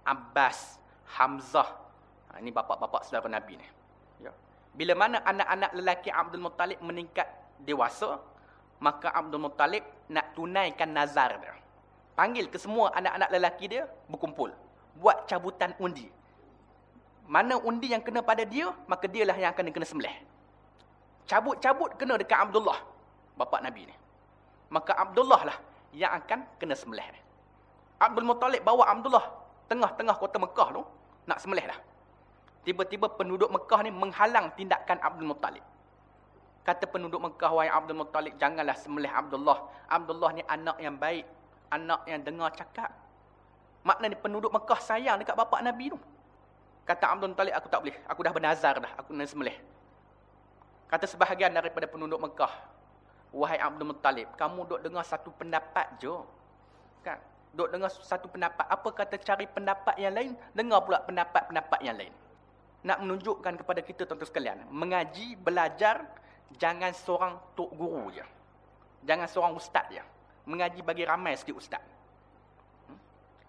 Abbas, Hamzah. Ha, ini bapa-bapa saudara Nabi ni. Ya. Bila mana anak-anak lelaki Abdul Muttalib meningkat dewasa, maka Abdul Muttalib nak tunaikan nazar dia. Panggil ke semua anak-anak lelaki dia berkumpul. Buat cabutan undi. Mana undi yang kena pada dia, maka dialah yang akan kena sembelih. Cabut-cabut kena dekat Abdullah, bapa Nabi ni. Maka Abdullah lah yang akan kena sembelih. Abdul Muttalib bawa Abdullah tengah-tengah kota Mekah tu nak sembelih dah. Tiba-tiba penduduk Mekah ni menghalang tindakan Abdul Muttalib. Kata penduduk Mekah, wahai Abdul Muttalib, janganlah sembelih Abdullah. Abdullah ni anak yang baik, anak yang dengar cakap. Maknanya penduduk Mekah sayang dekat bapa Nabi tu. Kata Abdul Muttalib, aku tak boleh. Aku dah bernazar dah, aku nak sembelih. Kata sebahagian daripada penduduk Mekah, wahai Abdul Muttalib, kamu duk dengar satu pendapat je. Kan? Duk dengar satu pendapat, apa kata cari pendapat yang lain, dengar pula pendapat-pendapat yang lain. Nak menunjukkan kepada kita tuan-tuan sekalian, mengaji, belajar, jangan seorang tok guru je. Jangan seorang ustaz je. Mengaji bagi ramai sikit ustaz. Hmm?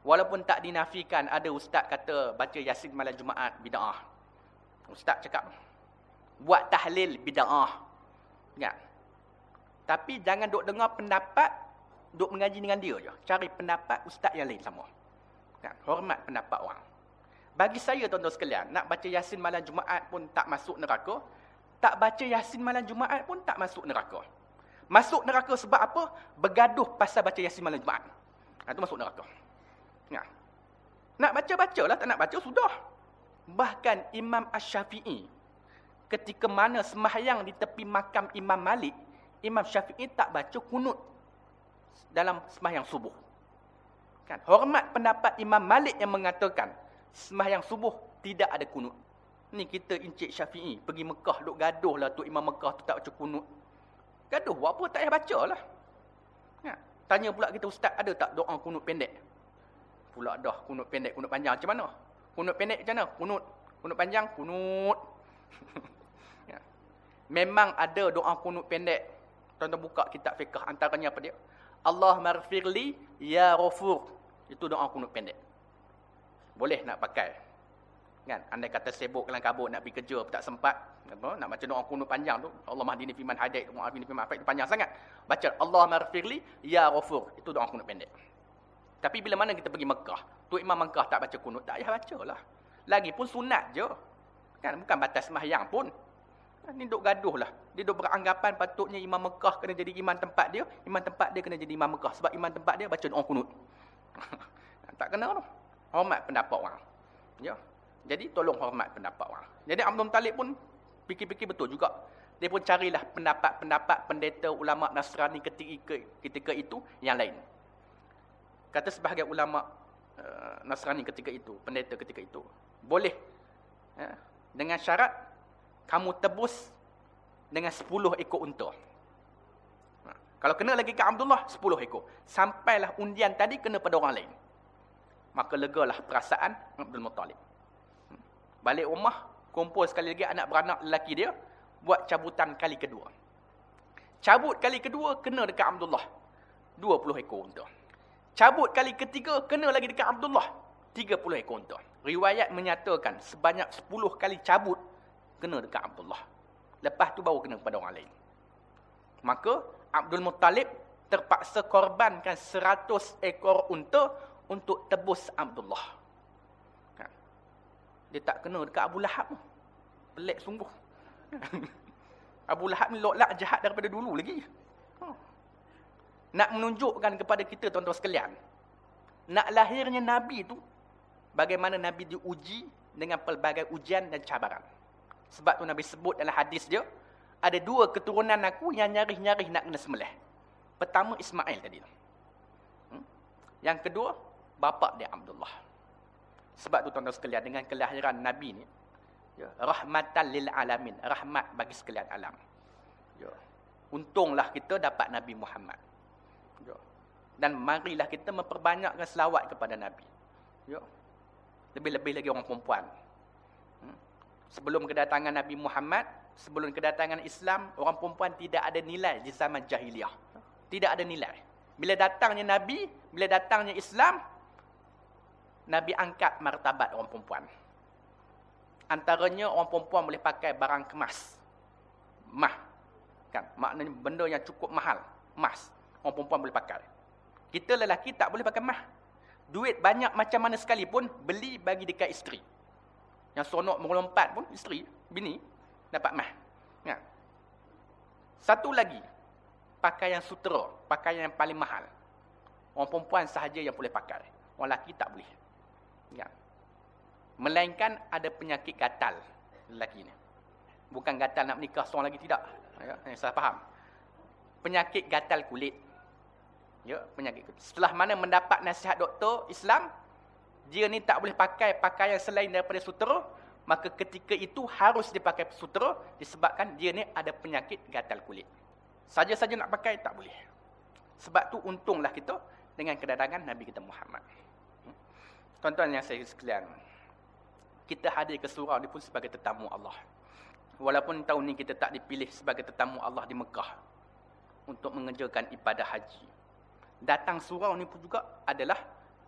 Walaupun tak dinafikan, ada ustaz kata baca Yasin malam Jumaat, bida'ah. Ustaz cakap, buat tahlil bida'ah. Ya. Tapi jangan duk dengar pendapat duk mengaji dengan dia je. Cari pendapat ustaz yang lain sama. Kan? Hormat pendapat orang. Bagi saya tuan-tuan sekalian, nak baca Yasin malam Jumaat pun tak masuk neraka. Tak baca Yasin malam Jumaat pun tak masuk neraka. Masuk neraka sebab apa? Bergaduh pasal baca Yasin malam Jumaat. Itu ha, masuk neraka. Ya. Nak baca-baca lah, tak nak baca, sudah. Bahkan Imam Ash-Syafi'i, ketika mana semahyang di tepi makam Imam Malik, Imam Syafi'i tak baca kunut dalam sembahyang subuh. Kan? Hormat pendapat Imam Malik yang mengatakan sembahyang subuh tidak ada kunut. Ni kita Encik Syafi'i pergi Mekah duk gaduh lah tu Imam Mekah tu tak baca kunut. Gaduh buat apa tak payah baca lah. Ya. Tanya pula kita ustaz ada tak doa kunut pendek? Pula dah kunut pendek, kunut panjang macam mana? Kunut pendek macam mana? Kunut, kunut panjang, kunut. ya. Memang ada doa kunut pendek. Tuan-tuan buka kitab fiqh antaranya apa dia? Allah marfirli ya ghafur. Itu doa kunut pendek. Boleh nak pakai. Kan? Andai kata sibuk dalam kabut nak pergi kerja tak sempat, apa? nak baca doa kunut panjang tu, Allah mahdini fiman hadait, fi fiman afait panjang sangat. Baca Allah marfirli ya ghafur. Itu doa kunut pendek. Tapi bila mana kita pergi Mekah, tu Imam Mekah tak baca kunut, tak payah bacalah. Lagipun sunat je. Kan bukan batas sembahyang pun. Ni duk gaduh lah. Dia duk beranggapan patutnya Imam Mekah kena jadi imam tempat dia. Imam tempat dia kena jadi Imam Mekah. Sebab imam tempat dia baca doa kunut. tak kena tu. Hormat pendapat orang. Ya. Jadi tolong hormat pendapat orang. Jadi Abdul Talib pun fikir-fikir betul juga. Dia pun carilah pendapat-pendapat pendeta ulama Nasrani ketika, ketika itu yang lain. Kata sebahagian ulama uh, Nasrani ketika itu, pendeta ketika itu, boleh ya, dengan syarat kamu tebus dengan 10 ekor unta. Ha, kalau kena lagi ke Abdullah, 10 ekor. Sampailah undian tadi kena pada orang lain. Maka legalah perasaan Abdul Muttalib. Hmm. Balik rumah, kumpul sekali lagi anak beranak lelaki dia, buat cabutan kali kedua. Cabut kali kedua, kena dekat Abdullah. 20 ekor unta. Cabut kali ketiga, kena lagi dekat Abdullah. 30 ekor unta. Riwayat menyatakan, sebanyak 10 kali cabut, kena dekat Abdullah. Lepas tu baru kena kepada orang lain. Maka, Abdul Muttalib terpaksa korbankan 100 ekor unta untuk tebus Abdullah. Ha. Dia tak kena dekat Abu Lahab. Pelik sungguh. Abu Lahab ni loklak jahat daripada dulu lagi. Ha. Nak menunjukkan kepada kita tuan-tuan sekalian. Nak lahirnya Nabi tu. Bagaimana Nabi diuji dengan pelbagai ujian dan cabaran. Sebab tu Nabi sebut dalam hadis dia. Ada dua keturunan aku yang nyarih-nyarih nak kena sembelih. Pertama Ismail tadi. Hmm? Yang kedua, bapa dia Abdullah. Sebab tu tuan-tuan sekalian dengan kelahiran Nabi ni. Ya, rahmatan lil alamin. Rahmat bagi sekalian alam. Ya. Untunglah kita dapat Nabi Muhammad. Ya. Dan marilah kita memperbanyakkan selawat kepada Nabi. Ya. Lebih-lebih lagi orang perempuan. Sebelum kedatangan Nabi Muhammad, sebelum kedatangan Islam, orang perempuan tidak ada nilai di zaman jahiliah. Tidak ada nilai. Bila datangnya Nabi, bila datangnya Islam, Nabi angkat martabat orang perempuan. Antaranya orang perempuan boleh pakai barang kemas. Mah. Kan? Maknanya benda yang cukup mahal. Emas orang perempuan boleh pakai. Kita lelaki tak boleh pakai mah. Duit banyak macam mana sekalipun, beli bagi dekat isteri. Yang sonok melompat pun, isteri, bini, dapat mah. Ya. Satu lagi, pakaian sutera, pakaian yang paling mahal. Orang perempuan sahaja yang boleh pakai. Orang lelaki tak boleh. Ya. Melainkan ada penyakit gatal lelaki ni. Bukan gatal nak menikah seorang lagi, tidak. Ya, saya faham. Penyakit gatal kulit. Ya, penyakit. Setelah mana mendapat nasihat doktor Islam, dia ni tak boleh pakai pakaian selain daripada sutera, maka ketika itu harus dipakai sutera disebabkan dia ni ada penyakit gatal kulit. Saja-saja nak pakai tak boleh. Sebab tu untunglah kita dengan kedatangan Nabi kita Muhammad. Hmm? Tuan-tuan yang saya sekalian, kita hadir ke surau ni pun sebagai tetamu Allah. Walaupun tahun ni kita tak dipilih sebagai tetamu Allah di Mekah untuk mengerjakan ibadah haji datang surau ni pun juga adalah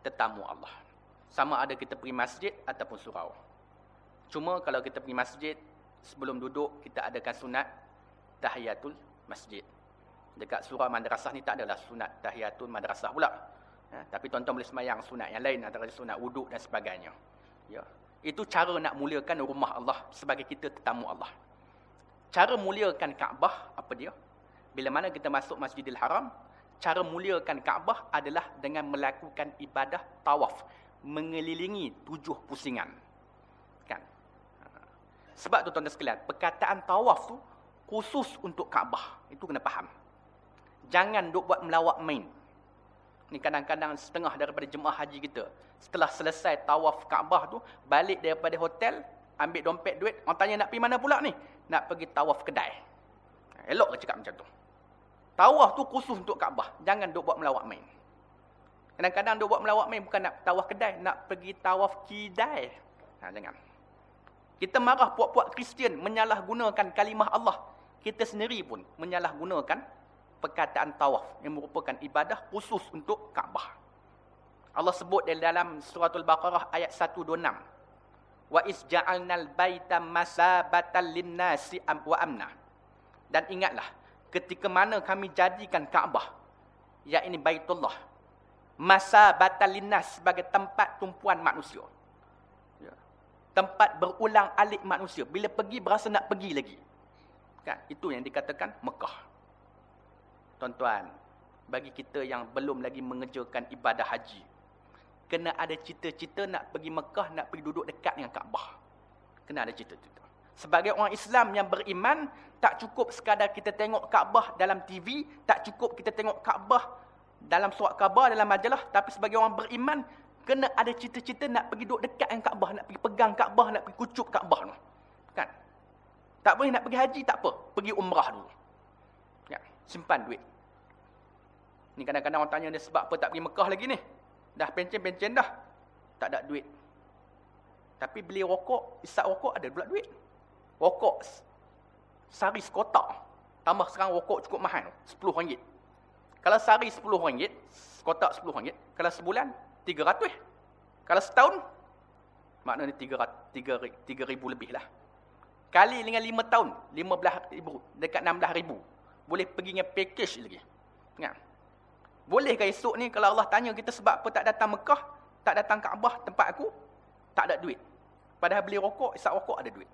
tetamu Allah. Sama ada kita pergi masjid ataupun surau. Cuma kalau kita pergi masjid, sebelum duduk kita adakan sunat tahiyatul masjid. Dekat surau madrasah ni tak adalah sunat tahiyatul madrasah pula. Ya, tapi tuan-tuan boleh semayang sunat yang lain antara sunat wuduk dan sebagainya. Ya. Itu cara nak muliakan rumah Allah sebagai kita tetamu Allah. Cara muliakan Kaabah apa dia? Bila mana kita masuk Masjidil Haram, cara muliakan Kaabah adalah dengan melakukan ibadah tawaf mengelilingi tujuh pusingan. Kan? Ha. sebab tu tuan-tuan sekalian perkataan tawaf tu khusus untuk Kaabah. Itu kena faham. Jangan duk buat melawak main. Ni kadang-kadang setengah daripada jemaah haji kita setelah selesai tawaf Kaabah tu balik daripada hotel ambil dompet duit orang tanya nak pergi mana pula ni? Nak pergi tawaf kedai. Elok ke cakap macam tu. Tawaf tu khusus untuk Kaabah. Jangan duk buat melawak main. Kadang-kadang duk buat melawak main bukan nak tawaf kedai. Nak pergi tawaf kidai. Ha, jangan. Kita marah puak-puak Kristian menyalahgunakan kalimah Allah. kita sendiri pun menyalahgunakan perkataan tawaf yang merupakan ibadah khusus untuk Kaabah. Allah sebut dalam suratul Baqarah ayat 126. Wa is ja'alnal baita masabatan linnasi wa amna. Dan ingatlah ketika mana kami jadikan Kaabah yakni Baitullah masabatan linnas sebagai tempat tumpuan manusia. Ya. Tempat berulang alik manusia. Bila pergi berasa nak pergi lagi. Kan? Itu yang dikatakan Mekah. Tuan-tuan, bagi kita yang belum lagi mengerjakan ibadah haji, kena ada cita-cita nak pergi Mekah, nak pergi duduk dekat dengan Kaabah. Kena ada cita-cita. Sebagai orang Islam yang beriman, tak cukup sekadar kita tengok Kaabah dalam TV, tak cukup kita tengok Kaabah dalam surat khabar, dalam majalah. Tapi sebagai orang beriman, kena ada cita-cita nak pergi duduk dekat dengan Kaabah, nak pergi pegang Kaabah, nak pergi kucup Kaabah. Kan? Tak boleh nak pergi haji, tak apa. Pergi umrah dulu. Ya, simpan duit. Ni kadang-kadang orang tanya dia sebab apa tak pergi Mekah lagi ni. Dah pencen-pencen dah. Tak ada duit. Tapi beli rokok, isap rokok ada pula duit. Rokok sari sekotak. Tambah sekarang rokok cukup mahal. RM10. Kalau sehari RM10, sekotak RM10. Kalau sebulan, RM300. Kalau setahun, maknanya RM3,000 lebih lah. Kali dengan 5 tahun, RM15,000. Dekat RM16,000. Boleh pergi dengan package lagi. Ingat. Bolehkah esok ni kalau Allah tanya kita sebab apa tak datang Mekah, tak datang Kaabah tempat aku, tak ada duit. Padahal beli rokok, isap rokok ada duit.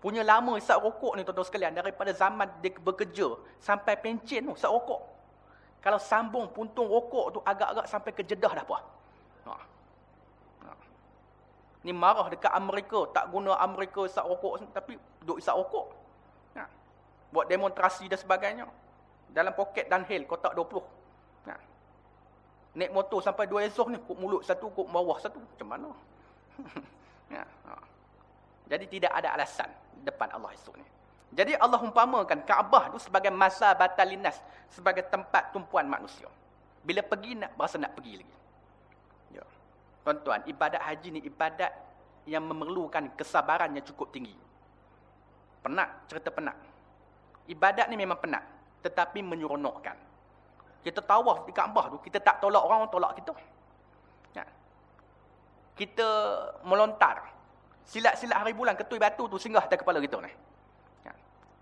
Punya lama isap rokok ni tuan-tuan sekalian daripada zaman dia bekerja sampai pencen tu isap rokok. Kalau sambung puntung rokok tu agak-agak sampai ke Jeddah dah puas. Ha. ha. Ni marah dekat Amerika, tak guna Amerika isap rokok tapi duk isap rokok. Ha. Buat demonstrasi dan sebagainya. Dalam poket Dunhill kotak 20. Naik motor sampai dua esok ni, kuk mulut satu, kuk bawah satu. Macam mana? ya, ha. Jadi tidak ada alasan depan Allah esok ni. Jadi Allah umpamakan Kaabah tu sebagai masa batalinas, sebagai tempat tumpuan manusia. Bila pergi nak berasa nak pergi lagi. Ya. Tuan-tuan, ibadat haji ni ibadat yang memerlukan kesabaran yang cukup tinggi. Penat, cerita penat. Ibadat ni memang penat, tetapi menyeronokkan. Kita tawaf di Kaabah tu, kita tak tolak orang, orang tolak kita. Ya. Kita melontar. Silat-silat hari bulan, ketui batu tu singgah atas kepala kita ni.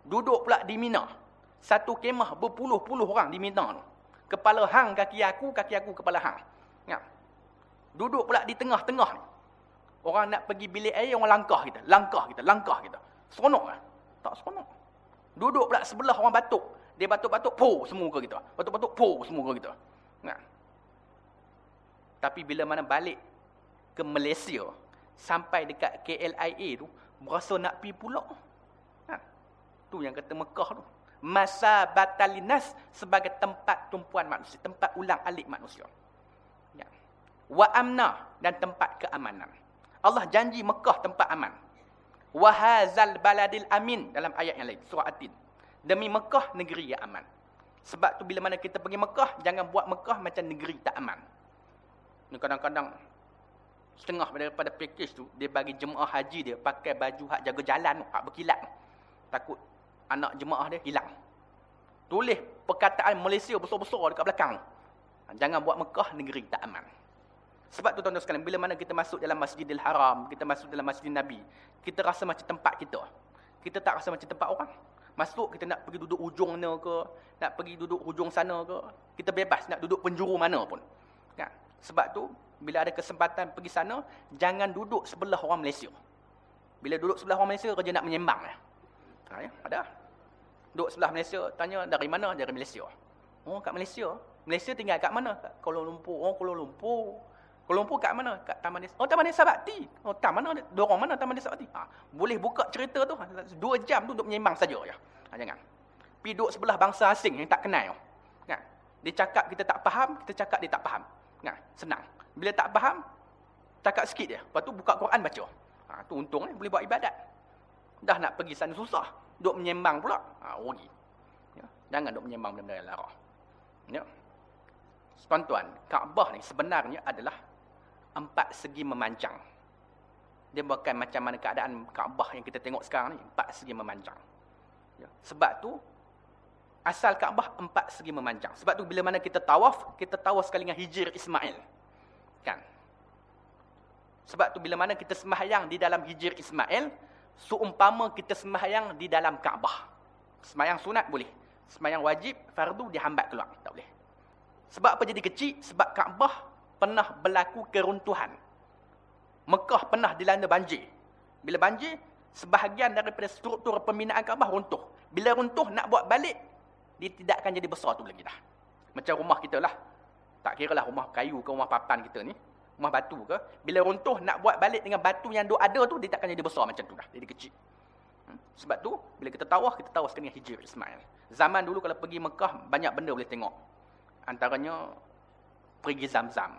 Duduk pula di Mina. Satu kemah berpuluh-puluh orang di Mina tu. Kepala hang kaki aku, kaki aku kepala hang. Ya. Duduk pula di tengah-tengah ni. Orang nak pergi bilik air, orang langkah kita. Langkah kita, langkah kita. Seronok kan? Tak seronok. Duduk pula sebelah orang batuk. Dia batuk-batuk, po semua muka kita. Batuk-batuk, po semua muka kita. Nah. Tapi bila mana balik ke Malaysia, sampai dekat KLIA tu, berasa nak pi pula. Tu yang kata Mekah tu. Masa batalinas sebagai tempat tumpuan manusia. Tempat ulang alik manusia. Ya. Wa amna dan tempat keamanan. Allah janji Mekah tempat aman. Wahazal baladil amin dalam ayat yang lain. Surah Atin. Demi Mekah, negeri yang aman. Sebab tu bila mana kita pergi Mekah, jangan buat Mekah macam negeri tak aman. Kadang-kadang, setengah daripada package tu, dia bagi jemaah haji dia pakai baju hak jaga jalan, hak berkilat. Takut anak jemaah dia hilang. Tulis perkataan Malaysia besar-besar dekat belakang. Jangan buat Mekah negeri tak aman. Sebab tu tuan-tuan sekalian, bila mana kita masuk dalam Masjidil Haram, kita masuk dalam Masjid Nabi, kita rasa macam tempat kita. Kita tak rasa macam tempat orang. Masuk kita nak pergi duduk ujung mana ke, nak pergi duduk ujung sana ke, kita bebas nak duduk penjuru mana pun. Ya. Sebab tu, bila ada kesempatan pergi sana, jangan duduk sebelah orang Malaysia. Bila duduk sebelah orang Malaysia, kerja nak menyembang. Ya. Ha, ya, ada. Duduk sebelah Malaysia, tanya dari mana? Dari Malaysia. Oh, kat Malaysia. Malaysia tinggal kat mana? Kat Kuala Lumpur. Oh, Kuala Lumpur. Kuala Lumpur kat mana? Kat Taman Desa. Oh, Taman Desa Bakti. Oh, taman mana? Dorong mana Taman Desa Bakti? Ha, boleh buka cerita tu. Dua jam tu duduk menyembang saja. Ya. Ha, jangan. Pergi duduk sebelah bangsa asing yang tak kenal. Ya. Dia cakap kita tak faham, kita cakap dia tak faham. Ya. Senang. Bila tak faham, cakap sikit dia. Lepas tu buka Quran baca. Ha, tu untung ni, boleh buat ibadat. Dah nak pergi sana susah. Duduk menyembang pula. Ha, rugi. Ya. Jangan duduk menyembang benda-benda yang larah. Ya. Tuan-tuan, Kaabah ni sebenarnya adalah empat segi memanjang. Dia bukan macam mana keadaan Kaabah yang kita tengok sekarang ni, empat segi memanjang. Ya. Sebab tu asal Kaabah empat segi memanjang. Sebab tu bila mana kita tawaf, kita tawaf sekali dengan hijir Ismail. Kan? Sebab tu bila mana kita sembahyang di dalam hijir Ismail, seumpama kita sembahyang di dalam Kaabah. Sembahyang sunat boleh. Sembahyang wajib, fardu dihambat keluar. Tak boleh. Sebab apa jadi kecil? Sebab Kaabah pernah berlaku keruntuhan. Mekah pernah dilanda banjir. Bila banjir, sebahagian daripada struktur pembinaan Kaabah runtuh. Bila runtuh, nak buat balik, dia tidak akan jadi besar tu lagi dah. Macam rumah kita lah. Tak kira lah rumah kayu ke rumah papan kita ni. Rumah batu ke. Bila runtuh nak buat balik dengan batu yang duk ada tu, dia tak akan jadi besar macam tu dah. Jadi kecil. Hmm? Sebab tu, bila kita tawah, kita tawah sekali dengan hijir Ismail. Zaman dulu kalau pergi Mekah, banyak benda boleh tengok. Antaranya, pergi Zamzam.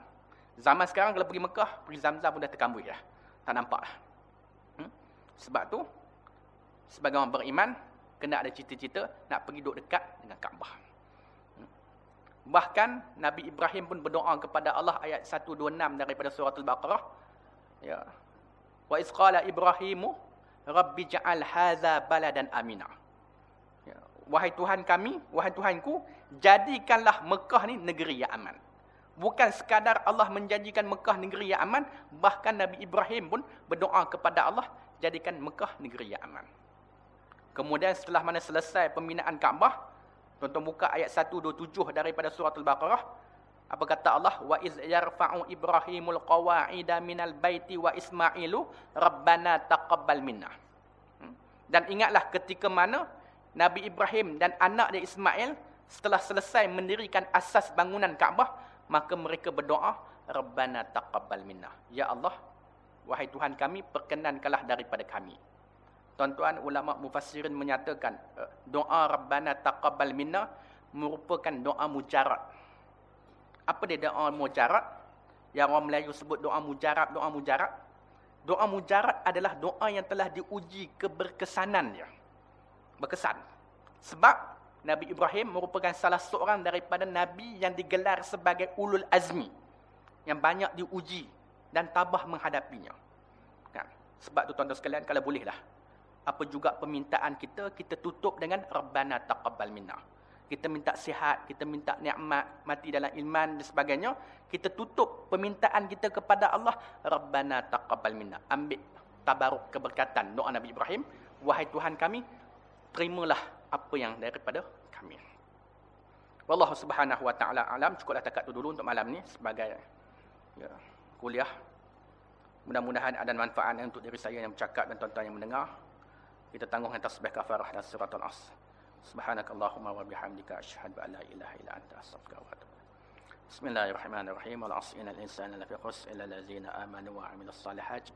Zaman sekarang kalau pergi Mekah, pergi Zamzam pun dah terkambui dah. Tak nampak dah. Hmm? Sebab tu, sebagai orang beriman, kena ada cita-cita nak pergi duduk dekat dengan Kaabah. Bahkan Nabi Ibrahim pun berdoa kepada Allah ayat 126 daripada surah Al-Baqarah. Ya. Wa iz qala Ibrahimu rabbi ja'al hadza baladan amina. Ya. Wahai Tuhan kami, wahai Tuhanku, jadikanlah Mekah ni negeri yang aman. Bukan sekadar Allah menjanjikan Mekah negeri yang aman, bahkan Nabi Ibrahim pun berdoa kepada Allah jadikan Mekah negeri yang aman. Kemudian setelah mana selesai pembinaan Kaabah, tuan-tuan buka ayat 127 daripada surah Al-Baqarah. Apa kata Allah? Wa iz yarfa'u Ibrahimul qawa'ida minal baiti wa Ismailu rabbana taqabbal minna. Hmm? Dan ingatlah ketika mana Nabi Ibrahim dan anak dia Ismail setelah selesai mendirikan asas bangunan Kaabah, maka mereka berdoa, Rabbana taqabbal minna. Ya Allah, wahai Tuhan kami, perkenankanlah daripada kami. Tuan-tuan ulama mufassirin menyatakan eh, doa Rabbana taqabbal minna merupakan doa mujarad. Apa dia doa mujarad? Yang orang Melayu sebut doa mujarab, doa mujarab. Doa mujarad adalah doa yang telah diuji keberkesanan dia. Berkesan. Sebab Nabi Ibrahim merupakan salah seorang daripada Nabi yang digelar sebagai ulul azmi. Yang banyak diuji dan tabah menghadapinya. Sebab tu tuan-tuan sekalian, kalau bolehlah apa juga permintaan kita, kita tutup dengan Rabbana taqabbal minna. Kita minta sihat, kita minta nikmat, mati dalam iman dan sebagainya. Kita tutup permintaan kita kepada Allah, Rabbana taqabbal minna. Ambil tabaruk keberkatan doa Nabi Ibrahim. Wahai Tuhan kami, terimalah apa yang daripada kami. Wallahu subhanahu wa ta'ala alam. Cukuplah takat tu dulu untuk malam ni sebagai ya, kuliah. Mudah-mudahan ada manfaat untuk diri saya yang bercakap dan tuan-tuan yang mendengar kita tangguhkan tasbih kafarah dan suratul asr subhanak allahumma wa bihamdika asyhadu an la ilaha illa anta astaghfiruka wa atubu بسم الله الرحمن الرحيم والعصر إن الإنسان لفي خسر إلا الذين آمنوا وعملوا الصالحات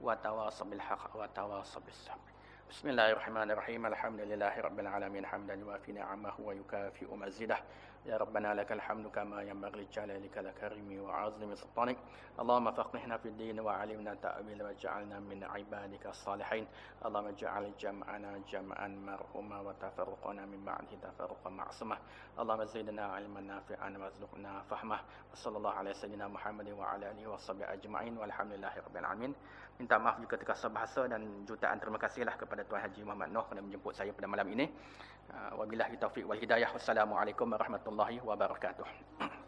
وتواصوا بالحق وتواصوا بالصبر بسم الله الرحمن الرحيم الحمد لله رب العالمين حمدا يوافي نعمه ويكافئ مزيده يا ربنا لك الحمد كما ينبغي لجلالك الكريم وعظم سلطانك. اللهم فقهنا في الدين وعلمنا تأويل واجعلنا من عبادك الصالحين. اللهم اجعل جمعنا جمعا مرحوما وتفرقنا من بعده تفرقا معصوما. اللهم زدنا علما نافعا وارزقنا فهمه. وصلى الله على سيدنا محمد وعلى آله وصحبه أجمعين والحمد لله رب العالمين. Minta maaf juga terkasar bahasa dan jutaan terima kasihlah kepada Tuan Haji Muhammad Noh kerana menjemput saya pada malam ini. Uh, wabillahi taufiq wal hidayah. Wassalamualaikum warahmatullahi wabarakatuh.